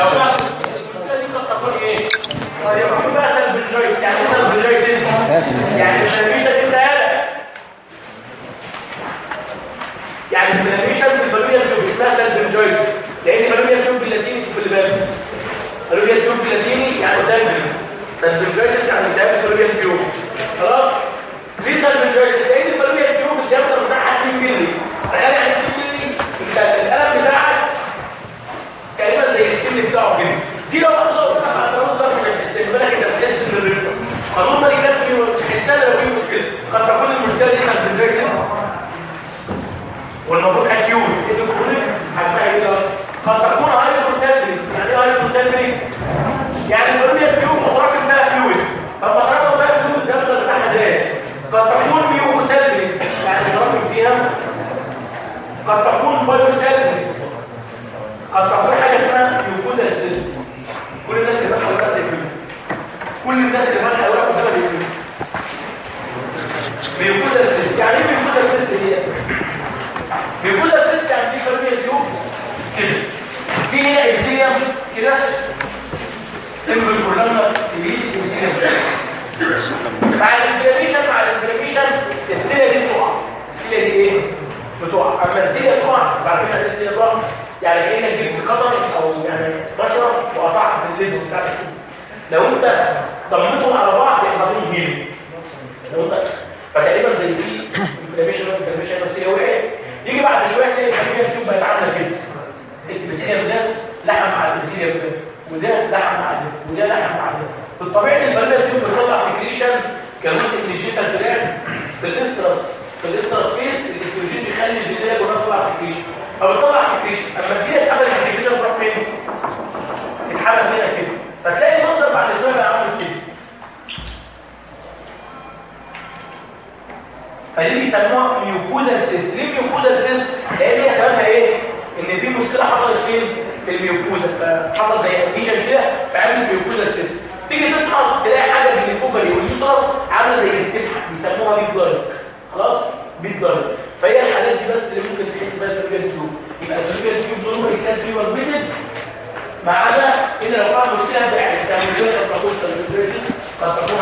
يعني إيه؟ يعني بتاعتك يعني ال inflammation في ال fallopian tube اسمها salpingitis لأن ال fallopian tube باللاتيني خلي بالك ال fallopian tube باللاتيني يعني salpin salpingitis يعني التهاب ال fallopian tube خلاص ليه salpingitis لأن ال fallopian tube ال diameter بتاعها 2 مللي تخيل يعني 2 مللي انت القلم بتاعك تقريبا زي السن بتاعه كده دي لو حطيتها قدامك على الراس ده مش هتحس بالك انت بتحس ان الرجل قانون مالي جت مش هتحسها لو في مشكله قد تكون المشكلة دي سلبنجايتس والمفروض اكيوت اللي كرونيك هتلاقي إيه بقى؟ قد تكون هايبوسالمينكس يعني إيه هايبوسالمينكس يعني الفلويد تيوب متراكم فيها فلويد فلما تراكم فيها فلويد الدم بتاعها زاد قد تكون mucosalpinx يعني متراكم فيها قد تكون pyosalpinx قد تكون حاجة اسمها mucosal cyst كل الناس اللي فاتحه ورقه تكتب كل الناس اللي فاتحه ورقه قدامها تكتب mucosal cyst يعني إيه mucosal cyst دي؟ بيقول لك ست يعني دي fallopian tube كده. في هنا epithelium كده. سيمبل كولامنا سيبيل ابسيليوم مع الانفلاميشن مع الانفلاميشن السيله دي بتقع السيله دي إيه بتقع اما السيله تقع بعد كده السيله تقع يعني كأنك جبت قطر أو يعني بشرة وقطعت في الليد بتاعتك لو أنت ضمتهم على بعض يحصل لهم هيلينج لو انت فتقريبا زي دي انفلاميشن انفلاميشن هي وقعت يجي بعد شوية تلاقي الفاميليا التيوب بقت عامله كده الكبسيليا ده لحم مع الكبسيليا ده وده لحم مع ده وده لحم مع ده في الطبيعي ال fallopian tube بتطلع secretion كجزء من ال genital tract في ال estrus. في ال estrus phase الاستروجين بيخلي ال genital كلها تطلع secretion. فبتطلع secretion. أما الدنيا اتقفلت ال secretion تروح فين؟ تتحبس هنا كده. فتلاقي المنظر بعد شوية عامل كده. فدي بيسموها mucosal cyst ليه mucosal cyst لأن هي سببها إيه؟ إن في مشكلة حصلت فين؟ في ال mucosa. فحصل زي adhesion كده فعمل mucosal cyst تيجي تفحص تلاقي حاجة بين ال ovary وال uterus عاملة زي السبحه بيسموها bead like خلاص bead like فهي الحالات دي بس اللي ممكن تحس بيها ال fallopian tube يبقى التربيه تيوب نورمال كانت ريفر بيتد ما عدا ان لو كان مشكله يعني استعمل قد تكون salpingitis قد تكون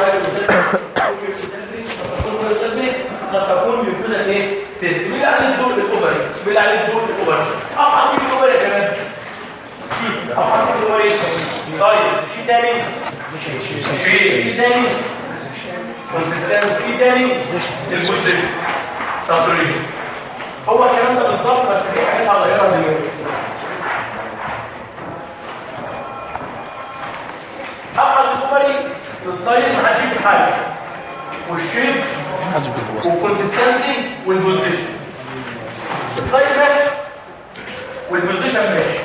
هايبوسيلميك قد تكون mucosa إيه cyst مين عليه الدور ال ovary مين عليه الدور ال ovary افحص في ال ovary يا شباب افحص في ال ovary طيب في تاني في في تاني consistency في تاني ال position تطريق هو الكلام ده بالظبط بس في حاجات هغيرها دلوقتي. افحص ال ovary ال size ما حدش يجيب حاجة والشيب والكونسستنسي وال position السايز ماشي والبوزيشن ماشي.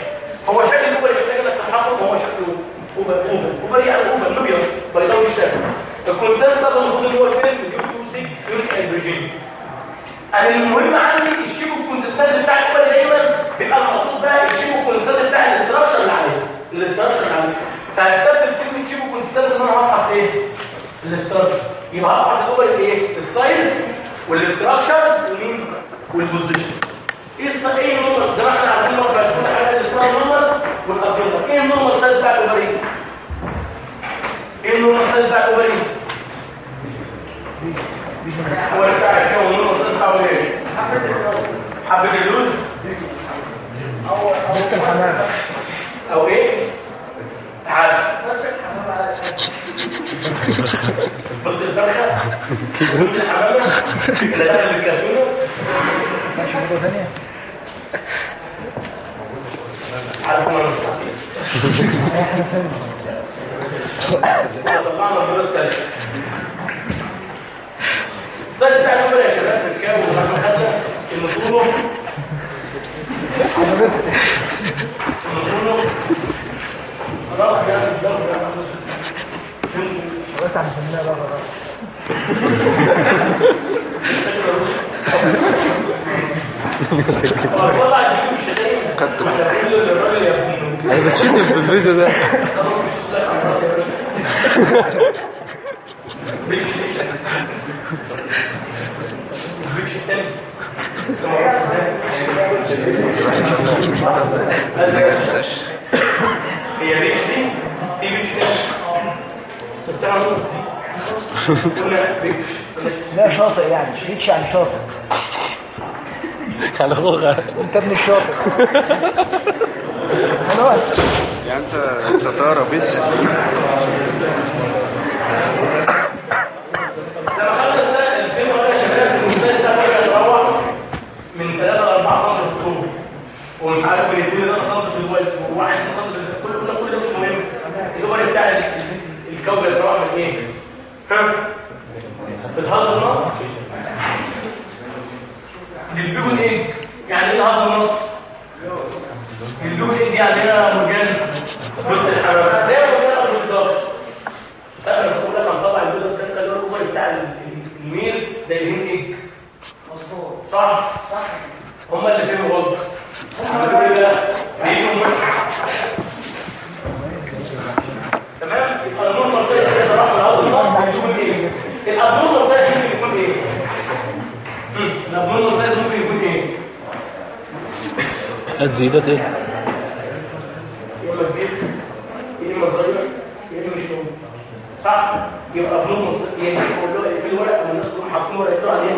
حاطينه ورقته عليه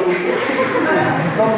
نظام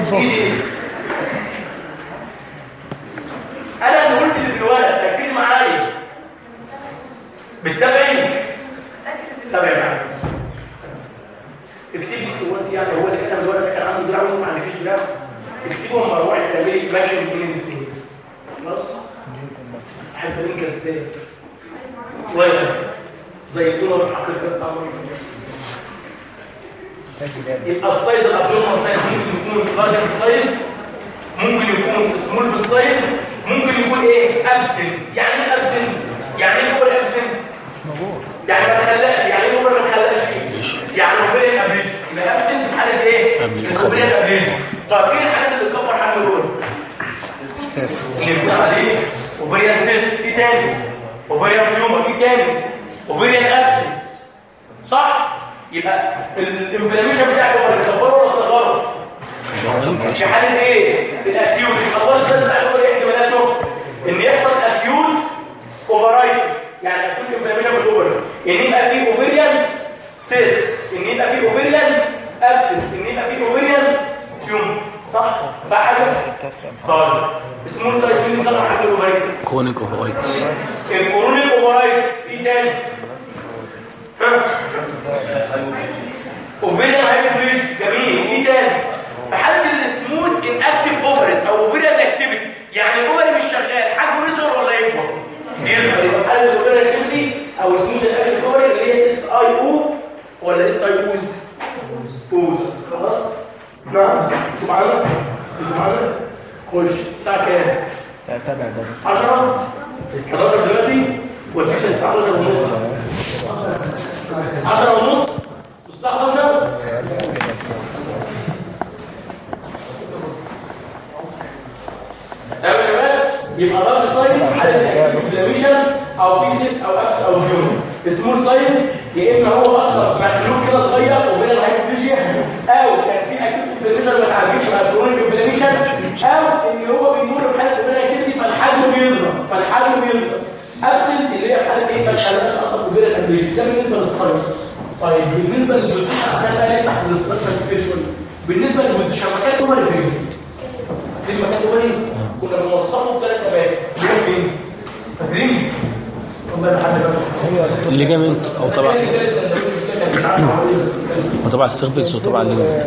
السيرفكس وطبعا الدولار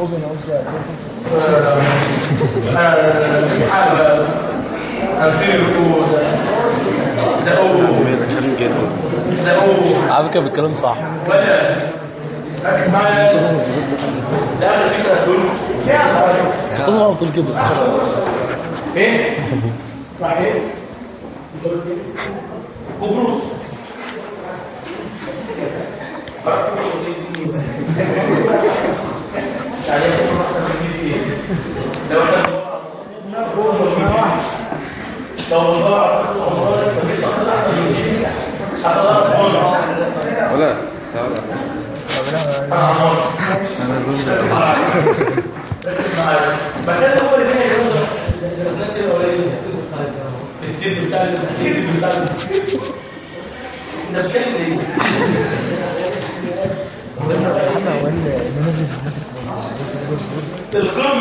أوبن سيرفكس صح فكره كده إيه؟ صحيح؟ لو كان لو ضاع عمرك مفيش أكتر احسن من كده حصلت عمرك ولا أنا عمرك أنا زوج بكده هو اللي فيها يقول الاسنان كده قليله التيب بتاع التيب بتاع ده بتكلم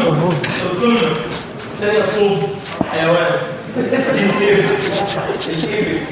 القمة تاني الطوب حيوان الإيبكس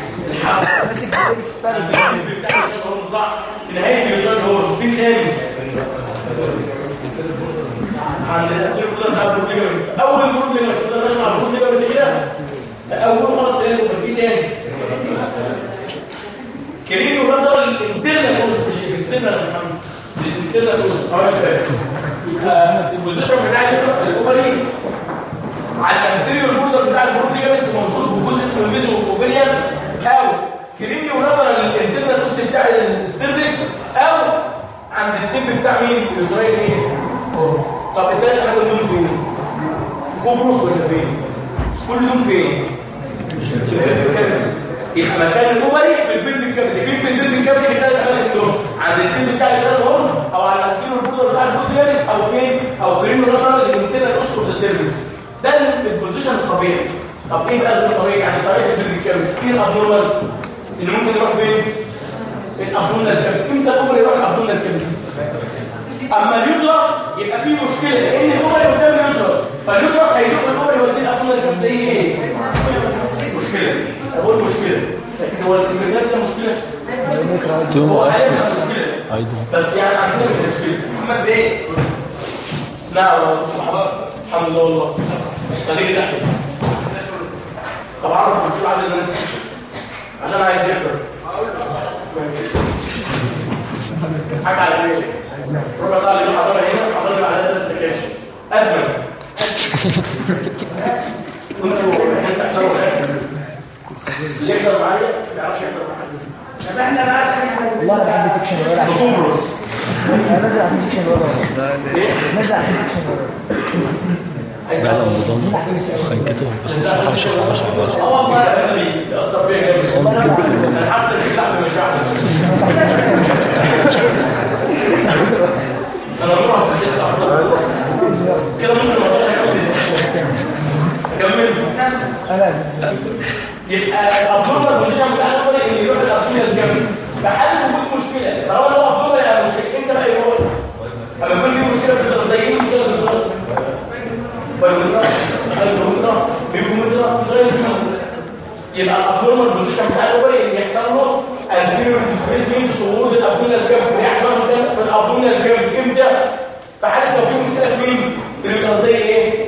يبقى الابدومينال بوزيشن بتاع الأول اللي يحصل له الانتيريور ديسبيسمنت طول الابدومينال كيرف بيحصل في الابدومينال كيرف إمتى حاله لو في مشكله في مين في الدراسه زي إيه؟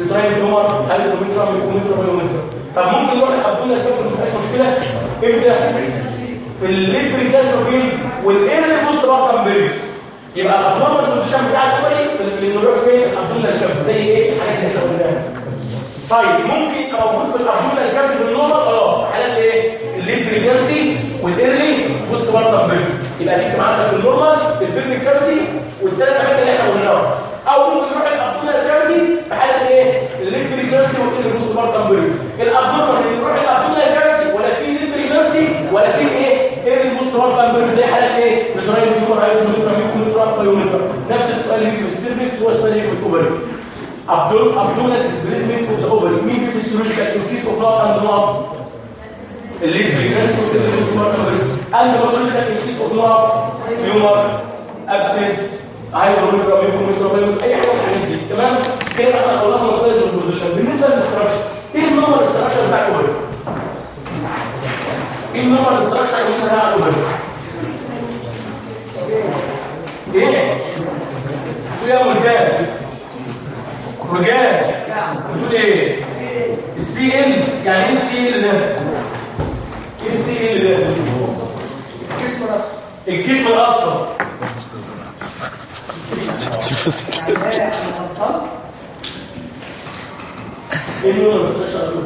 يتراين تومر هل الكمبيوتر الكمبيوتر بايومترا طب ممكن يروح الابدومينال كيرف ما تبقاش مشكله إمتى في الليد بريكاسوفين والايرلي بوست بارتم يبقى الابدومينال بوزيشن بتاع الأول في النروح فين الابدومينال كيرف زي إيه الحاجات اللي إحنا طيب ممكن يبقى موجود في ال abdominal cavity في ال normal آه في حالات إيه؟ ال late pregnancy وال early post partum period يبقى دي معانا في ال normal في ال pelvic cavity والثلاث حاجات اللي إحنا قلناها أو ممكن يروح ال abdominal cavity في حالة إيه؟ ال late pregnancy وال early post partum period ال abnormal اللي يروح ال abdominal cavity ولا في late pregnancy ولا في إيه؟ early post partum period زي حالات إيه؟ hydrometra mucometra pyometra نفس السؤال اللي في ال cervix هو السؤال اللي في abdominal abdominal displacement of the ovary مين physiological increase of blood and blood اللي pregnancy and pathological increase of blood tumor abscess hydrometra mucometra اي حاجة من الحاجات دي تمام كده إحنا خلصنا ال size وال position بالنسبة لل structure إيه ال normal structure بتاع ال ovary إيه ال normal structure اللي على ال ovary إيه تقول يا مرجان رجال بتقول إيه؟ ال CL يعني إيه ال CL ده؟ إيه ال CL ده؟ الجسم الاصفر الجسم الاصفر شوف الس- يعني إيه عشان غلطان إيه اللون ال structure ده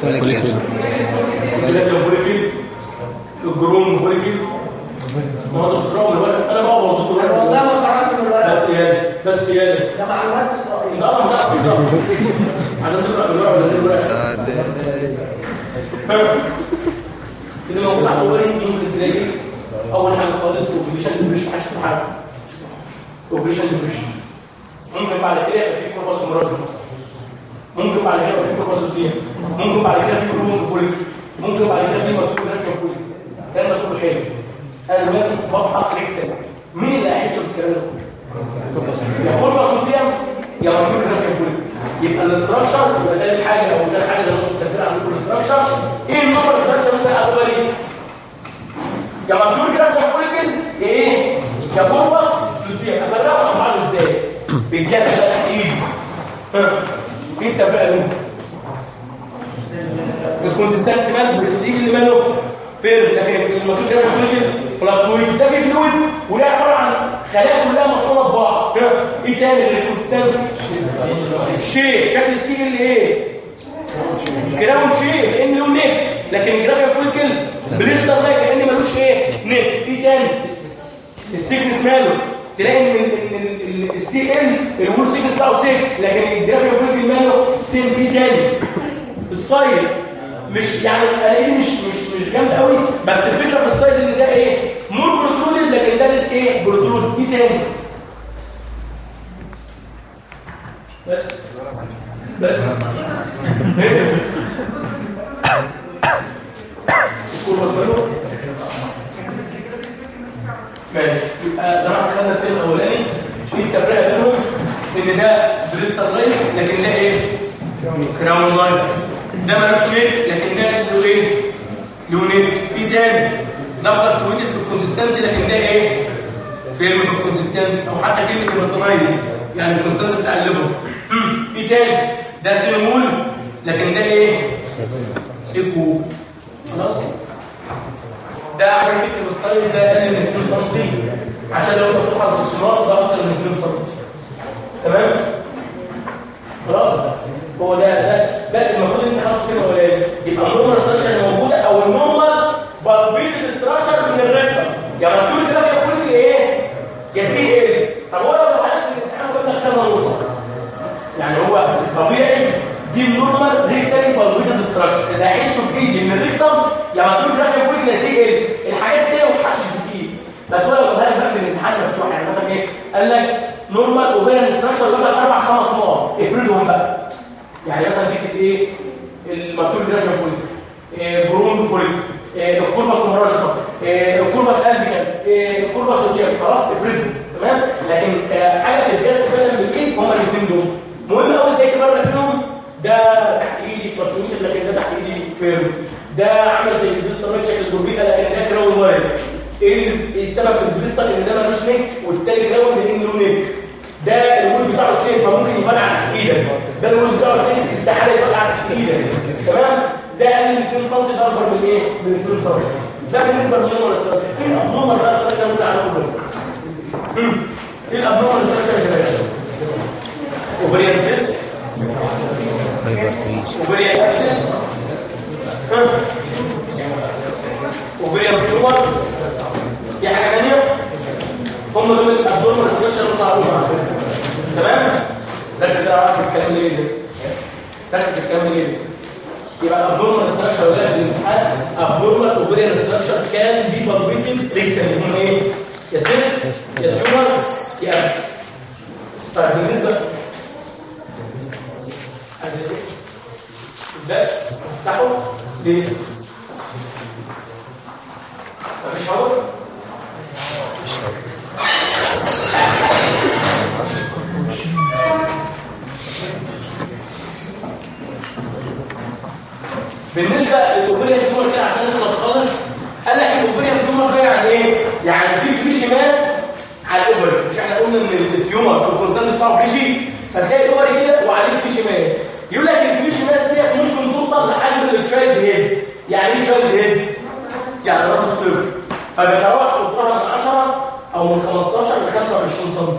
فوليكل فوليكل الجروم فوليكل ما هو الدكتور الورق أنا بقى والله الورق ما قرأت من الورق بس يا بس يا ده معلومات اسرائيليه أصلا مش عشان تقرأ الورق ولا الورق اللي موجود على الأول ممكن تلاقي أول حاجة خالص اوفريشن ديبريشن حاجة اسمها حاجة اوفريشن ديبريشن ممكن بعد كده يبقى في كوربس مراجع ممكن بعد كده يبقى في كوفاسوتين ممكن بعد كده في كرومون فوليك ممكن بعد كده في مكتوب جرافيا فوليك ده كله حلو أنا دلوقتي بفحص ريكتال مين اللي هيحس بالكلام ده؟ كله يا كوفاسوتين يا مكتوب جرافيا فوليك يبقى الاستراكشر يبقى ثالث حاجة أو ثالث حاجة زي ما كنت كاتبين عندكم الاستراكشر إيه النمبر أنا هقولها ليه يا مكتوب جرافيا فوليك يا إيه؟ يا كوفاس تديها. افرقهم عن بعض إزاي؟ بالجسد ايد في بينهم الكونسيستنسي مال والستيج اللي ماله. فير لكن المكتوب ده فلويد فلاتويد ده في فلويد وده عبارة عن خلايا كلها مطحونه ببعض؟ إيه تاني غير الكونسيستنسي شيء. شكل الستيج اللي إيه؟ كراون شيء لأن له نيك. لكن الجرافيا كوليكل بليستر لايك لأن ملوش إيه؟ نيك. إيه تاني؟ ال thickness ماله. تلاقي إن ال CL ال wall thickness بتاعه thick. لكن ال graafian follicle ماله thin في تاني؟ ال size. مش يعني الاقي مش مش مش جامد قوي. بس الفكرة في ال size إن ده إيه؟ لسه إيه؟ protrude إيه تاني؟ بس. بس. ماشي. يبقى زي ما خدنا ال term الأولاني في التفرقة بينهم إن ده blister like لكن ده إيه؟ crown like. ده ملوش neck لكن ده له إيه؟ له في تاني. ده fluctuated في ال consistency لكن ده إيه؟ firm في ال consistency أو حتى كلمة هيماتونايز يعني ال consistency بتاع ال liver في تاني. ده thin wall لكن ده إيه؟ سيكو. خلاص. ده عايز تكتب ال size ده أقل من 2 سم عشان لو أنت بتفحص بالسونار ده أكتر من 2 سم تمام؟ خلاص. هو ده ده ده المفروض إن خدت كده ولا إيه؟ يبقى ال normal structure موجودة أو ال normal palpated structure من ال rectum يعني mature graafian follicle إيه يا CL طب هو لو عارف ان الامتحان جاب لك كذا نقطه يعني هو طبيعي دي النورمال بالبيت الاستراكشر اللي هيحسوا بايدي ان الريكتم يعني مكتوب جرافيك كل يا سي ال الحاجات دي ما بتحسش بايد بس هو لو جابها لك بقى في الامتحان مفتوح يعني مثلا إيه قال لك نورمال اوفيرن ستراكشر بقى أربع خمس نقط افردهم بقى يعني مثلا تكتب إيه المكتوب جرافيك إيه برون فوليك الكوربس مراجعه الكوربس البيكانس إيه الكوربس وديان خلاص افردهم تمام لكن كحاجه بتتجسد فعلا بالايد هما الاثنين دول مهم قوي إزاي تفرق بينهم ده تحت ايدي fluctuated لكن ده تحت ايدي firm ده عامل زي ال blister شكل الجوربيتا لكن ده crown like إيه السبب في ال blister إن ده ملوش neck والتاني crown لأن له neck؟ ده ال wall بتاعه thin فممكن يفرقع تحت إيدك. ده الوول بتاعه سين استحالة يفرقع تحت إيدك. تمام؟ ده أقل من 2 سم ده أكبر من إيه؟ من 2 سم ده بالنسبة لل normal structure إيه ال abnormal بقى structure بتاع ال ovary إيه ال abnormal structure يا شباب ovarian cyst ovarian abscess ovarian tumor في حاجة ثانية هم دول ال abnormal structure بتاع ال ovary تمام ركز على في الكلام ده ليه ركز الكلام ده ليه يبقى ال abnormal structure ولا في الامتحان abnormal ovarian structure can be palpated rectally هم إيه يا سيس يا tumor يا طيب بالنسبة ده افتحه ليه مفيش هوا بالنسبة لل ovarian tumor كده عشان نخلص خالص قال لك ال ovarian tumor ده يعني إيه؟ يعني في fleshy mass على ال ovary مش إحنا قلنا إن ال tumor ال consistency بتاعه fleshy فتلاقي ال ovary كده وعليه fleshy mass. يقول لك ال fleshy mass دي ممكن توصل لحجم ال child head يعني إيه child head يعني راس الطفل. فبيتراوح قطرها من 10 أو من 15 ل 25 سم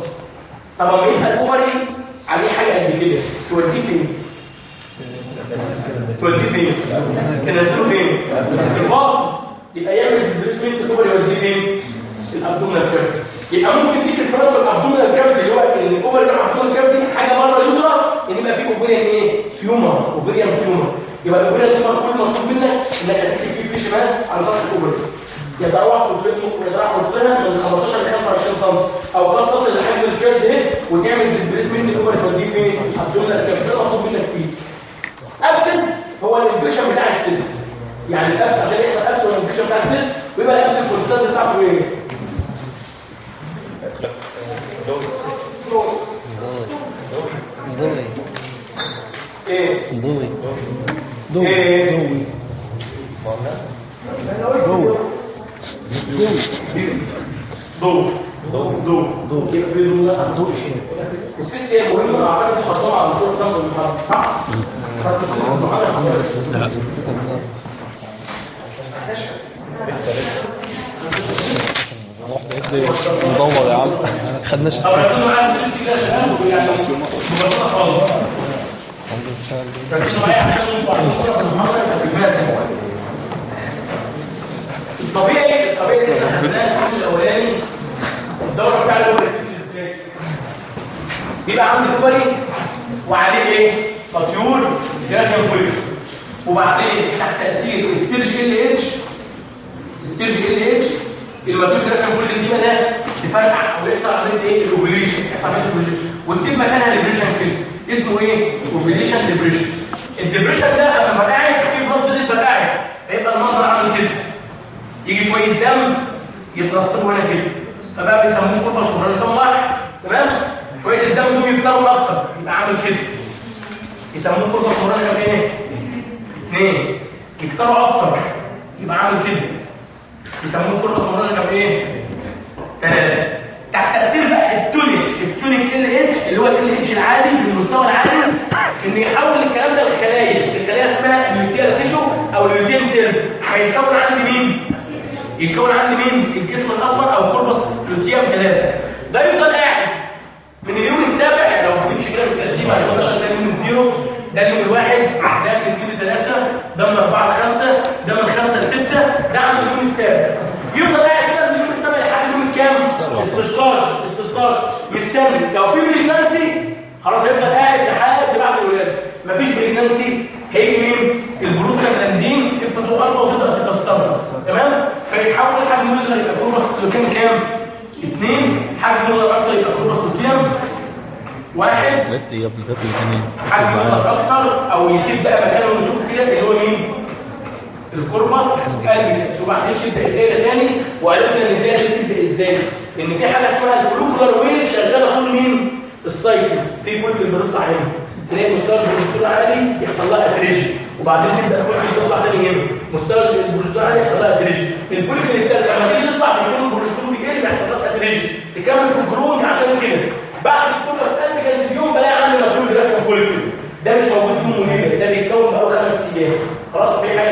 طب لما يبقى ال ovary؟ عليه حاجة قد كده. توديه فين؟ توديه فين؟ تنزله فين؟ في البطن يبقى يعمل displacement ال ovary يوديه فين؟ ال abdominal cavity يبقى ممكن الكلام في ال abdominal cavity اللي هو ال ovary اللي ال abdominal cavity حاجة بره ال uterus ان يبقى في ovarian إيه tumor ovarian tumor يبقى ال ovarian tumor كل المطلوب منك انك تكتب فيه fleshy mass على سطح ال ovarian يبقى اوعى تطلب ممكن تزرع قطرها من 15 ل 25 سم أو لا تصل لحجم ال child head وتعمل displacement ال ovarian توديه فين هتقول لك كده مطلوب منك فيه abscess هو ال infection بتاع ال cyst يعني ال abscess عشان يحصل abscess هو ال infection بتاع ال cyst ويبقى ال abscess ال consistency بتاعته إيه؟ ضوي إيه ضوي إيه ضوء ضوء ضوء ضوء يبقى في ضوء عن ضوء السيست هي مهمه اعتقد دي خطوه على حسام بن محمد صح؟ خدت السيست بن محمد ندور يا عم خدناش سنه الطبيعي الطبيعي الاولاني الدوره بتاع الأول بيبقى عندي ovary وعليه إيه mature graafian follicle وبعدين تحت تاثير ال surge LH ال surge LH ال mature graafian follicle دي بدات تفرقع أو يحصل عمليه إيه؟ ال ovulation يحصل عمليه ال ovulation وتسيب مكانها depression كده. اسمه إيه؟ ovulation depression ال depression ده لما فرقعت في blood vessel فرقعت فيبقى المنظر عامل كده. يجي شوية دم يترسبوا هنا كده. فبقى بيسموه corpus hemorrhagicum واحد. تمام؟ شوية الدم دول يكتروا أكتر. يبقى عامل كده. يسموه corpus hemorrhagicum إيه؟ اثنين يكتروا أكتر. يبقى عامل كده. يسموه corpus hemorrhagicum إيه؟ ثلاثة تحت تأثير بقى ال tonic. ال tonic LH اللي هو ال LH العالي في المستوى العالي إن يحول الكلام ده للخلايا. الخلايا اسمها luteal tissue أو lutein cells فيتكون عندي مين؟ يتكون عندي مين؟ الجسم الأصفر أو corpus luteum ثلاثة ده يفضل قاعد. من اليوم السابع لو بنمشي كده بالترتيب هنقول ده اليوم ال zero ده اليوم الواحد ده اليوم ثلاثة ده من أربعة لخمسة ده من خمسه لسته ده عند اليوم السابع. يفضل قاعد كده من اليوم السابع لحد اليوم الكام؟ ال 16 ال 16 مستني. لو في pregnancy خلاص هيفضل قاعد لحد بعد الولادة. مفيش pregnancy هيجي مين؟ ال prostaglandin F 2 الفا وتبدأ تكسر تمام؟ فيتحول حجم مصغر يبقى corpus luteum كام؟ اثنين حجم مصغر أكتر يبقى corpus luteum واحد. يا ابني ثلاث تاني حجم أكتر أو يسيب بقى مكانه نتوء كده اللي هو مين؟ ال corpus albicans وبعدين تبدأ الدايرة تاني وعرفنا إن الدايرة تبدأ إزاي؟ إن في حاجة اسمها ال follicular wave شغالة طول مين؟ ال cycle. في follicle بيطلع هنا. تلاقي مستوى البروجسترون عالي يحصل لها atresia وبعدين تبدأ ال follicle تطلع تاني هنا. مستوى البروجسترون عالي يحصل لها atresia ال follicle اللي لما تيجي تطلع بيكون البروجسترون بيقل ما يحصلهاش atresia تكمل في ال growth عشان كده. بعد ال corpus albicans اليوم بلاقي عندي مكتوب graafian follicle ده مش موجود في المونيلا ده بيتكون في اول خمس أيام خلاص في حاجة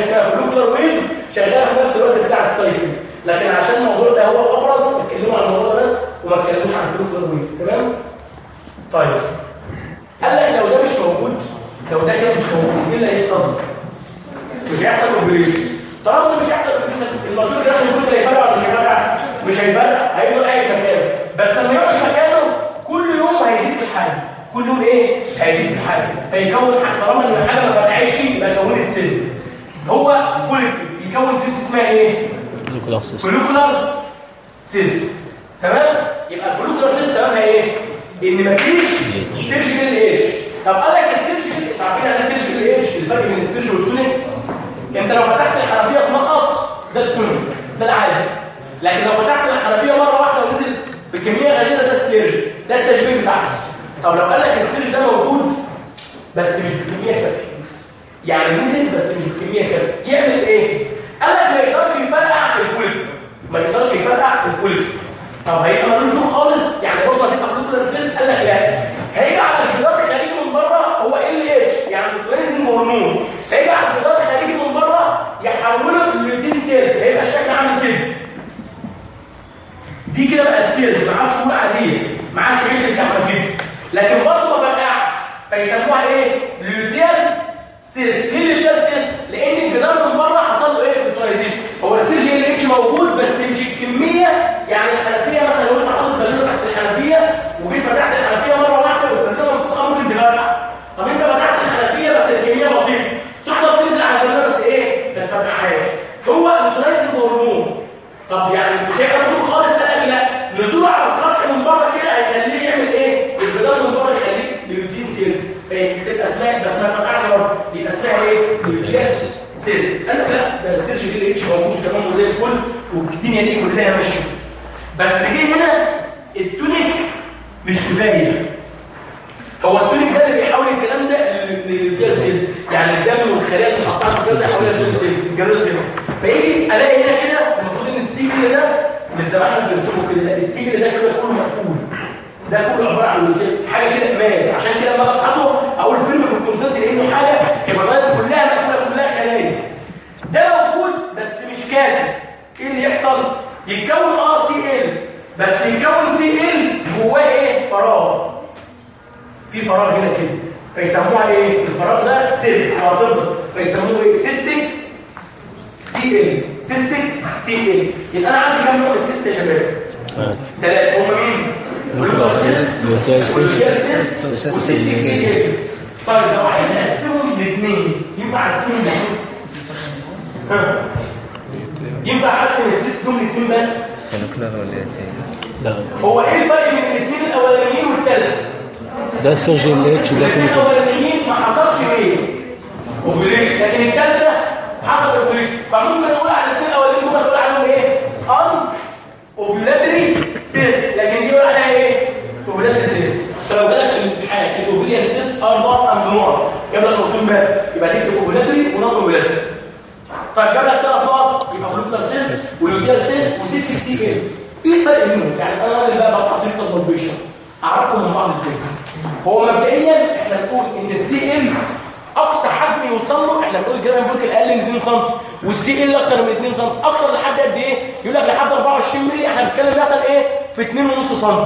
اسمها follicular wave شغاله في نفس الوقت بتاع ال cycle لكن عشان الموضوع ده هو الابرز اتكلموا عن الموضوع ده بس وما اتكلموش عن ال follicular wave تمام؟ طيب. قال لك لو ده مش موجود لو ده كده مش موجود إيه اللي هيحصل؟ مش هيحصل ovulation طالما مش هيحصل ovulation الموضوع ده المفروض هيفرق ولا مش هيفرق. مش هيفرق. هيفضل قاعد مكانه بس لما يقعد مكانه كل يوم هيزيد في الحجم. كل يوم إيه؟ هيزيد في الحجم. فيكون طالما إن الحاجة ما فرقعتش يبقى كونت cyst هو فول يكون cyst اسمها إيه؟ follicular cyst follicular cyst تمام؟ يبقى ال follicular cyst سببها إيه؟ إن مفيش surge LH طب قال لك ال surge LH عارفين يعني إيه surge LH الفرق بين ال surge وال tonic أنت لو فتحت الحنفية تنقط ده ال tonic ده العادي. لكن لو فتحت الحنفية مرة واحدة ونزل بكمية غزيره ده ال surge ده التشبيه بتاعها. طب لو قال لك ال surge ده موجود بس مش بكمية كافية. يعني نزل بس مش بكمية كافية. يعمل إيه؟ قال لك ما يقدرش يفرقع ال follicle ما يقدرش يفرقع ال follicle طب هيبقى ملوش دور خالص؟ يعني برضه هتبقى follicular cyst قال لك لا. هيجي على الجدار الخارجي من بره هو ال LH يعني luteinizing hormone. هيجي على الجدار الخارجي من بره يحوله ل lutein cells هيبقى الشكل عامل كده. دي كده بقت سيلز عادش فول عادية. حتة لحمه كده لكن برضه ما فرقعش. فيسموها إيه؟ سيست ليه ليوتين سيست لأن الجدار من بره حصل له إيه فيترايزيشن هو السيرجي ال اتش موجود بس مش الكميه يعني الحنفيه مثلا لو انت حاطط بالونه تحت الحنفيه وجيت فتحت الحنفيه مره واحدة والبالونه مفتوحه ممكن تفرقع طب انت فتحت الحنفيه بس الكميه بسيطه تحضر تنزل على البالونه بس إيه ما تفرقعهاش هو luteinizing hormone طب يعني مش هيبقى موجود خالص لا لا نزوله على السطح من بره كده هيخليه يعمل إيه الجدار من بره يخليه lutein cells فتبقى اسمها بس ما تفرقعش برضه يبقى اسمها إيه lutein cells قال لك لا بقى LH موجود تمام وزي الفل والدنيا دي كلها ماشية. بس جه هنا ال tonic مش كفاية. هو ال tonic ده اللي بيحول الكلام ده لل luteal cells يعني الدم والخلايا اللي بتقطع الكلام ده يحولها للجيل سيلز الجيل سيلز فيجي ألاقي هنا كده المفروض إن السي بي ده مش زي ما إحنا بنرسمه كده. لا السي بي ده كده كله مقفول. ده كله عبارة عن حاجة كده ماس. عشان كده لما أفحصه أقول فيلم في الكونسنس لأنه حاجة يبقى الماس كلها مقفوله كلها خلايا ده موجود كافي. إيه اللي يحصل؟ يتكون آه سي إل. بس يتكون سي إل جواه إيه؟ فراغ. في فراغ هنا كده. فيسموها إيه؟ الفراغ ده cyst هتفضل فيسموه إيه؟ cystic CL. cystic CL. يبقى أنا عندي كام نوع ال cyst يا شباب؟ ثلاثة هم مين؟ cyst. cyst. cyst. طيب لو عايز أقسمهم لاثنين ينفع أقسمهم لاثنين ها. ينفع أقسم ال cyst دول لاثنين بس؟ النوكلر ولا إيه؟ لا هو إيه الفرق بين الاثنين الأولانيين والثالثه ده ال surge ال LH ده الاثنين الأولانيين ما حصلش إيه ovulation لكن الثالثه حصل ovulation فممكن أقول على الاثنين الأولانيين دول أقول عليهم إيه؟ anovulatory cyst لكن دي أقول عليها إيه؟ ovulatory cyst فلو جالك في الامتحان ال ovarian cyst أربع and نقط جاب لك نقطتين بس. يبقى تكتب ovulatory و non ovulatory طيب جاب لك ثلاث نقط. follicular cyst و luteal cyst و cystic CL. إيه الفرق بينهم يعني أنا اللي بقى بفحص ال palpation أعرفهم من بعض إزاي. هو مبدئيا إحنا بنقول إن ال CL أقصى حجم يوصل له إحنا بنقول graafian follicle أقل من 2 سم وال CL أكتر من 2 سم أكتر لحد قد إيه؟ يقول لك لحد 24 مللي إحنا بنتكلم مثلا إيه؟ في 2.5 سم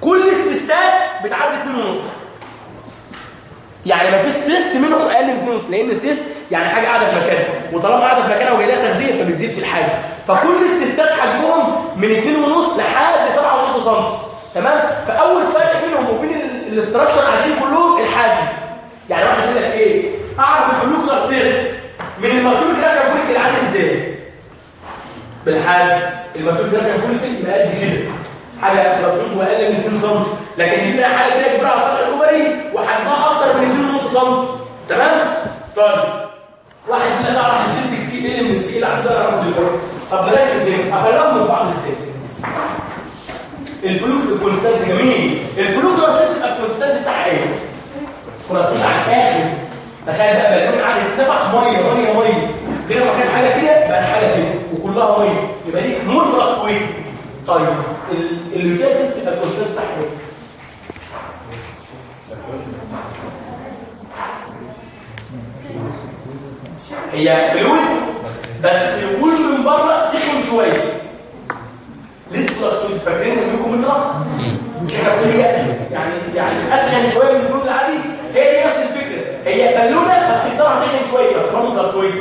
كل السيستات بتعدي 2.5 يعني ما فيش cyst منهم أقل من 2.5 لأن ال cyst يعني حاجة قاعدة في مكانها وطالما قاعدة في مكانها وجاي لها تغذية فبتزيد في الحجم فكل السيستات حجمهم من 2.5 لحد 7.5 سم تمام؟ فأول فرق بينهم وبين ال- ال structure العاديين كلهم الحجم يعني واحد يقول لك إيه؟ أعرف ال follicular cyst من ال mature graafian follicle العادي إزاي؟ بالحجم ال mature graafian follicle يبقى قد كده حاجة fluctuant أقل من 2 سم لكن بقى حاجة كده كبيره على سطح ال ovary وحجمها أكتر من 2.5 سم تمام؟ طيب. واحد لك اعرف السيستيك سي ال من السي ال عايز اعرف دلوقتي طب نركز إزاي أفرقهم من بعض إزاي الفلوك الكونستانت جميل. الفلوك لو يبقى الكونستانت بتاعها إيه؟ فرقتوش على الآخر. تخيل بقى بالون قاعد يتنفخ مية مية مية. غير ما كان حاجة كده بقى حاجة كده وكلها مية. يبقى دي مفرق طويل طيب اليوتاسيس تبقى بتاعها إيه؟ هي فلويد بس الوول من بره تخن شوية. لسه فاكرين البيكومترا إحنا بنقول هي يعني يعني اتخن شوية من الفلويد العادي. هي دي نفس الفكرة. هي بالونه بس الطرح تخن شوية بس برضه فلويد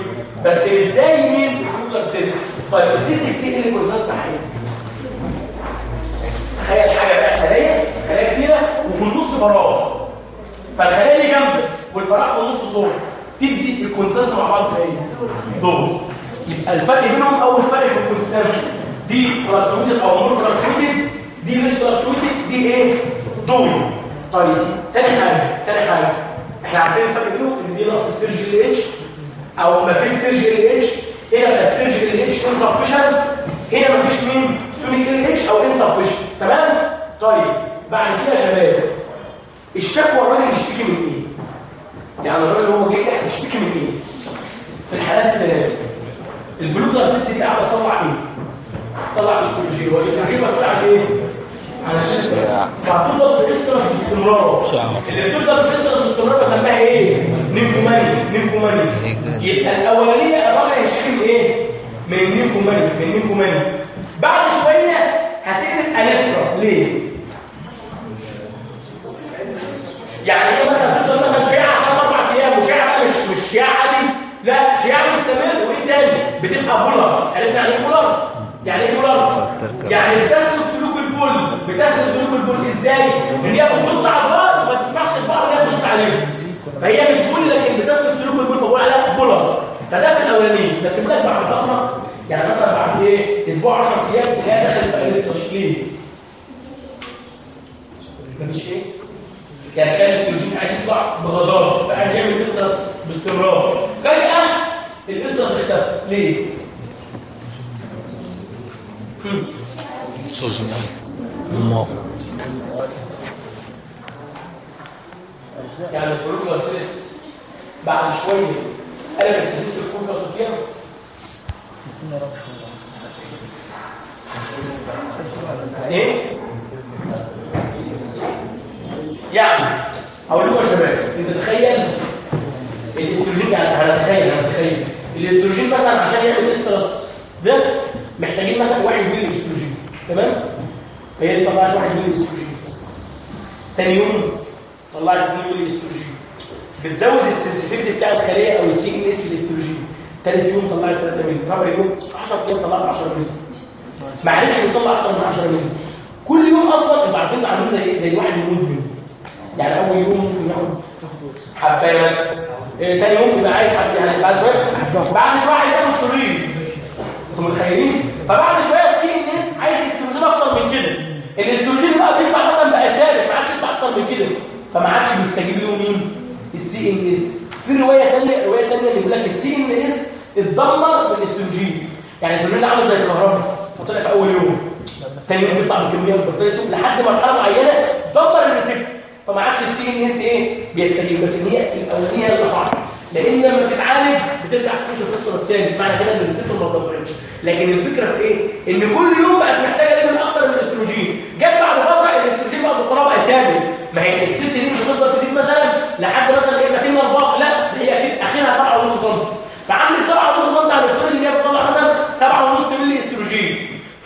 بس إزاي مين؟ الفلويد طيب السيستم سي اللي كورسات صحيه تخيل حاجة بقى خلايا خلايا كتيرة وفي النص فراغ فالخلايا اللي جنبك والفراغ في النص صوف تدي الكونسنس مع بعض إيه ضوء يبقى الفرق بينهم أول فرق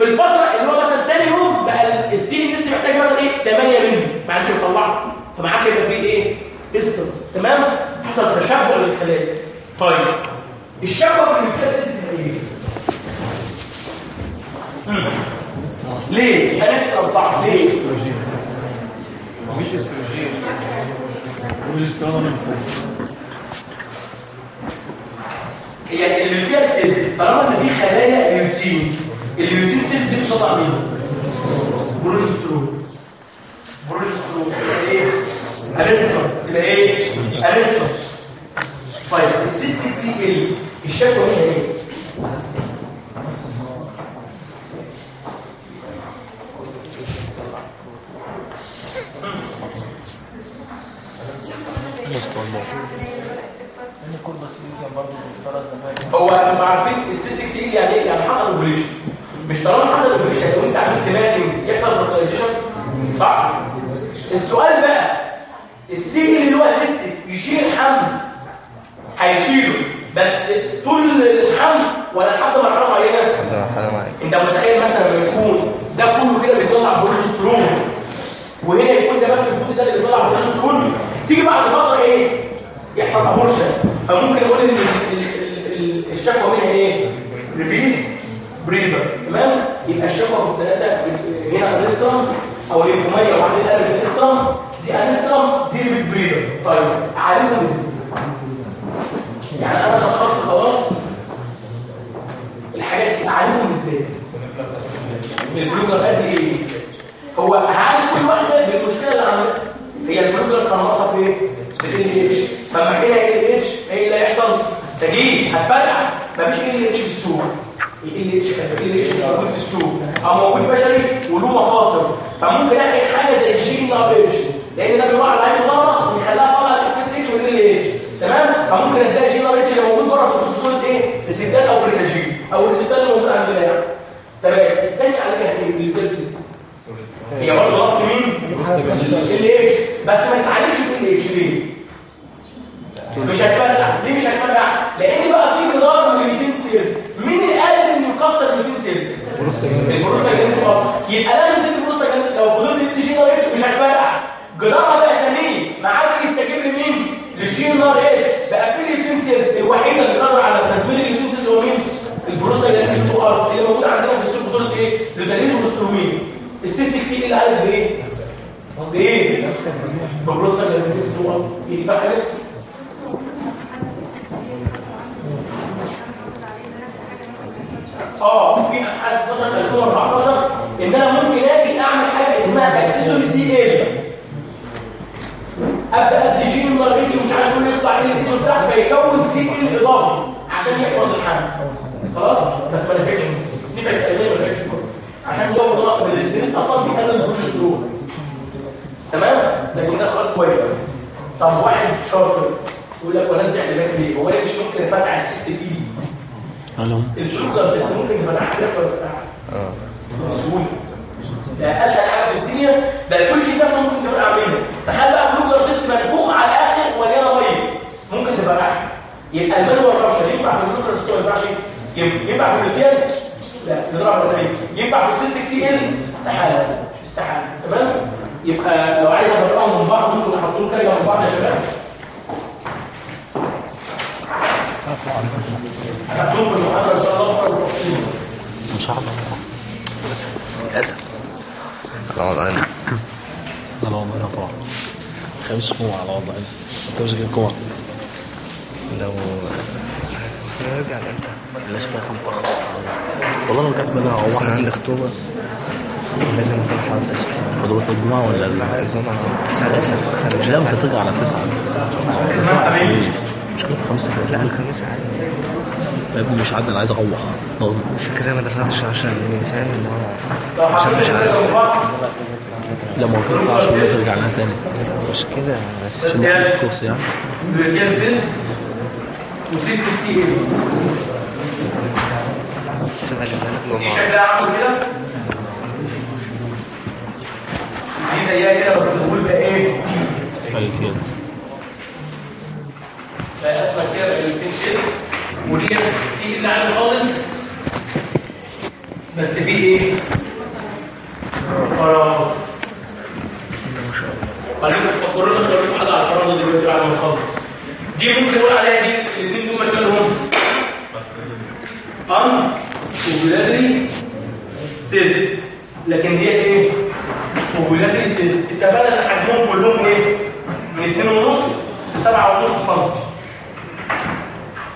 الفترة اللي هو مثلا ثاني يوم بقى السي ان اس محتاج مثلا إيه؟ 8 مللي ما عادش يطلعها فما عادش يبقى فيه إيه؟ استرس تمام؟ حصل تشبع للخلايا. طيب. الشبع في الميتاسيس إيه. ليه؟ هنسال صح ليه؟ مفيش استروجين. هي ال lutein cells طالما إن في خلايا lutein ال lutein cells دي بتطلع مين progesterone progesterone تبقى إيه anestrum تبقى إيه anestrum طيب ال cystic CL الشكوى منها إيه هو ما عارفين ال cystic CL يعني إيه يعني حصل ovulation مش طالما حصل ovulation لو أنت عملت mating يحصل fertilization صح؟ السؤال بقى السي اللي هو سيستم يشيل الحمل هيشيله بس طول الحمل ولا لحد مرحله معينة؟ ده مرحلة معاك أنت متخيل مثلا لما يكون ده كله كده بيطلع بروجسترون وهنا يكون ده بس الجزء ده اللي بيطلع بروجسترون تيجي بعد فترة إيه؟ يحصل abortion فممكن أقول إن ال- ال- ال- الشكوى منها إيه؟ repeat. breeder تمام؟ يبقى الشكوى في الثلاثه هنا anestrum أو ال nymphomania وبعدين قلب ال anestrum دي anestrum دي repeat breeder. طيب إزاي يعني أنا شخصت خلاص. الحاجات دي اعلمهم إزاي ال follicular قد إيه؟ هو هعالج كل واحدة بالمشكلة اللي عندها هي الفلوكر كان ناقصة في إيه؟ في ال اتش فلما كده ال اتش إيه اللي هيحصل؟ هتستجيب هتفرقع. مفيش ال اتش في السوق. ال اتش ال مش موجود في السوق أو موجود بشري وله مخاطر فممكن اعمل حاجة زي الشين ابريشن لأن ده بيوقع العين مزرعه ويخليها تطلع الاس اتش والال اتش تمام فممكن اديها شين ابريشن اللي موجود بره في صوره إيه السيدات أو في الرجيم أو السيدات اللي موجوده عندنا يعني تمام الثانية على كده في البيبسيس هي برضه نقص مين ال LH بس ما يتعالجش بال LH ليه مش هتفرقع ليه مش هتفرقع لأن بقى في جدار من ال lutein cells مين اللي ال lutein cells ال prostaglandin يبقى لازم تدي البروستاجلاندين لو فضلت تدي جي ار اتش مش هتفرقع. جدارها بقى سليم ما عادش يستجيب لمين؟ للجي ار اتش بقى في ال lutein cells الوحيدة اللي قادرة على تدوير ال lutein cells هو مين؟ ال prostaglandin F2 alpha اللي موجود عندنا في السوق بصورة إيه؟ Lutalyse و Estrumate ال cystic CL اللي قالت بإيه؟ بإيه؟ ب prostaglandin F2 alpha إيه بقى حاجة آه في أبحاث 12 2014 ان أنا ممكن أجي أعمل حاجة اسمها accessory CL أبدأ أدي جي ام ار اتش ومش عارف إيه يطلع ال LH بتاعه فيكون CL إضافي عشان يحفظ الحمل خلاص؟ بس ما نفعش نفع التأمين ما نفعش عشان يوم نقص من الاستريس أصلا بيقلل البروجسترون تمام؟ لكن ده سؤال كويس. طب واحد شاطر يقول لك ولا أنت علاجات ليه؟ هو ليه مش ممكن افتح السيستم ايدي سيستم ممكن تفتحها لك ولا تفتحها آه بسهوله ده اسهل حاجة في الدنيا ده الفول كيك نفسه ممكن تبقى عاملها تخيل بقى فلوس لو ست منفوخ على الآخر ومليانه ميه ممكن تبقى أحلى يبقى المال والربشه ينفع في الفلوس ولا ما ينفعش ينفع في المكيال لا نضرب مسامير ينفع في السيستك سي ال استحاله استحاله تمام يبقى لو عايز افرقهم من بعض ممكن احطهم كده جنب بعض يا شباب هنحطهم في المحاضره إن شاء الله بكره بالتفصيل مش عارف اسف اسف على وضعنا على وضعنا طبعا خمس كوع على وضعنا انت مش جايب كوع لو نرجع؟ ليش ما كان متأخر والله لو كانت منها هو بس أنا واحد عندي خطوبة لازم اكون حاضر خطوة الجمعة ولا ال- الجمعة الساعة 9 مش لازم ترجع على تسعة تسعة الخميس مش كده خمسة لا الخميس عادي يا ابني مش عادي أنا عايز أروح برضه الفكرة ما دخلتش عشان إيه فاهم؟ اللي هو عشان مش عارف. بعض لا ما هو كده بقى عشان ترجع لها تاني. مش كده بس بس عشان يعني- نحجز كورس يعني. وسيست سي إيه تسيبها لله دي الجمعة شكلها عامل كده؟ دي زيها كده بس نقول بقى إيه؟ كده. بقى اسمك كده بروتين سيست ودي سي اللي عامل خالص. بس في إيه؟ فراغ خليكم تفكروا أقول لكم حاجة على الفراغ دلوقتي بعد ما نخلص. دي ممكن نقول عليها دي الاثنين دول مكانهم. ان اوفيلاتري سيست. لكن دي إيه؟ اوفيلاتري سيست. اتفقنا إن حجمهم كلهم إيه؟ من 2 ونص ل 7 ونص سم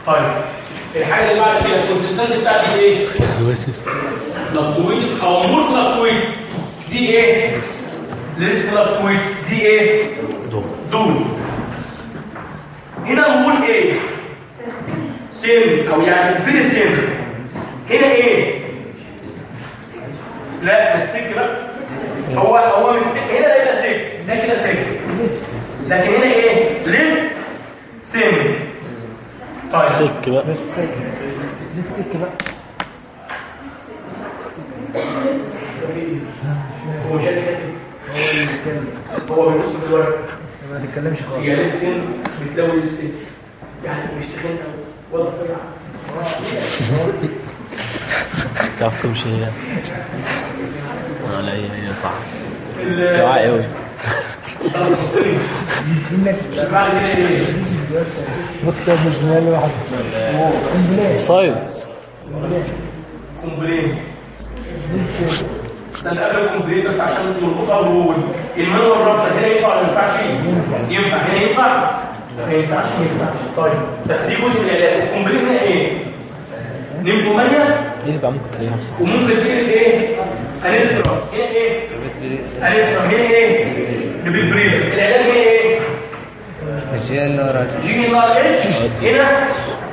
طيب. الحاجة اللي بعد كده ال consistency بتاعتي إيه؟ fluctuate أو more fluctuate دي إيه؟ less fluctuate دي إيه؟ دول. دول. هنا نقول إيه؟ سيم. أو يعني؟ very thin هنا إيه؟ لا مش thick بقى. هو هو مش سك هنا ده يبقى سك ده كده سك لكن هنا إيه؟ ليس سيم طيب سك بقى للسك بقى هو مش قال كده هو بيبص في الورق ما تتكلمش خالص هي لسن بتلون السن يعني مش تخين قوي ولا رفيع تعرف تمشي هي ولا هي هي صح. دعاء قوي. إيه بص يا ابن الجمال واحد. ساينس كومبلين استنى قبل الكومبلين بس عشان نربطها بالرول المانوال رابشر هنا ينفع ولا ما ينفعش؟ ينفع. هنا ينفع؟ ما ينفعش ما ينفعش. طيب بس دي جزء من العلاج. الكومبلين هنا إيه؟ نيمفومانيا؟ إيه بقى ممكن تلاقيها وممكن تقلب إيه؟ انسترا هنا إيه؟ انسترا هنا إيه؟ نبيبريل العلاج هنا إيه؟ جيمي نار اتش هنا.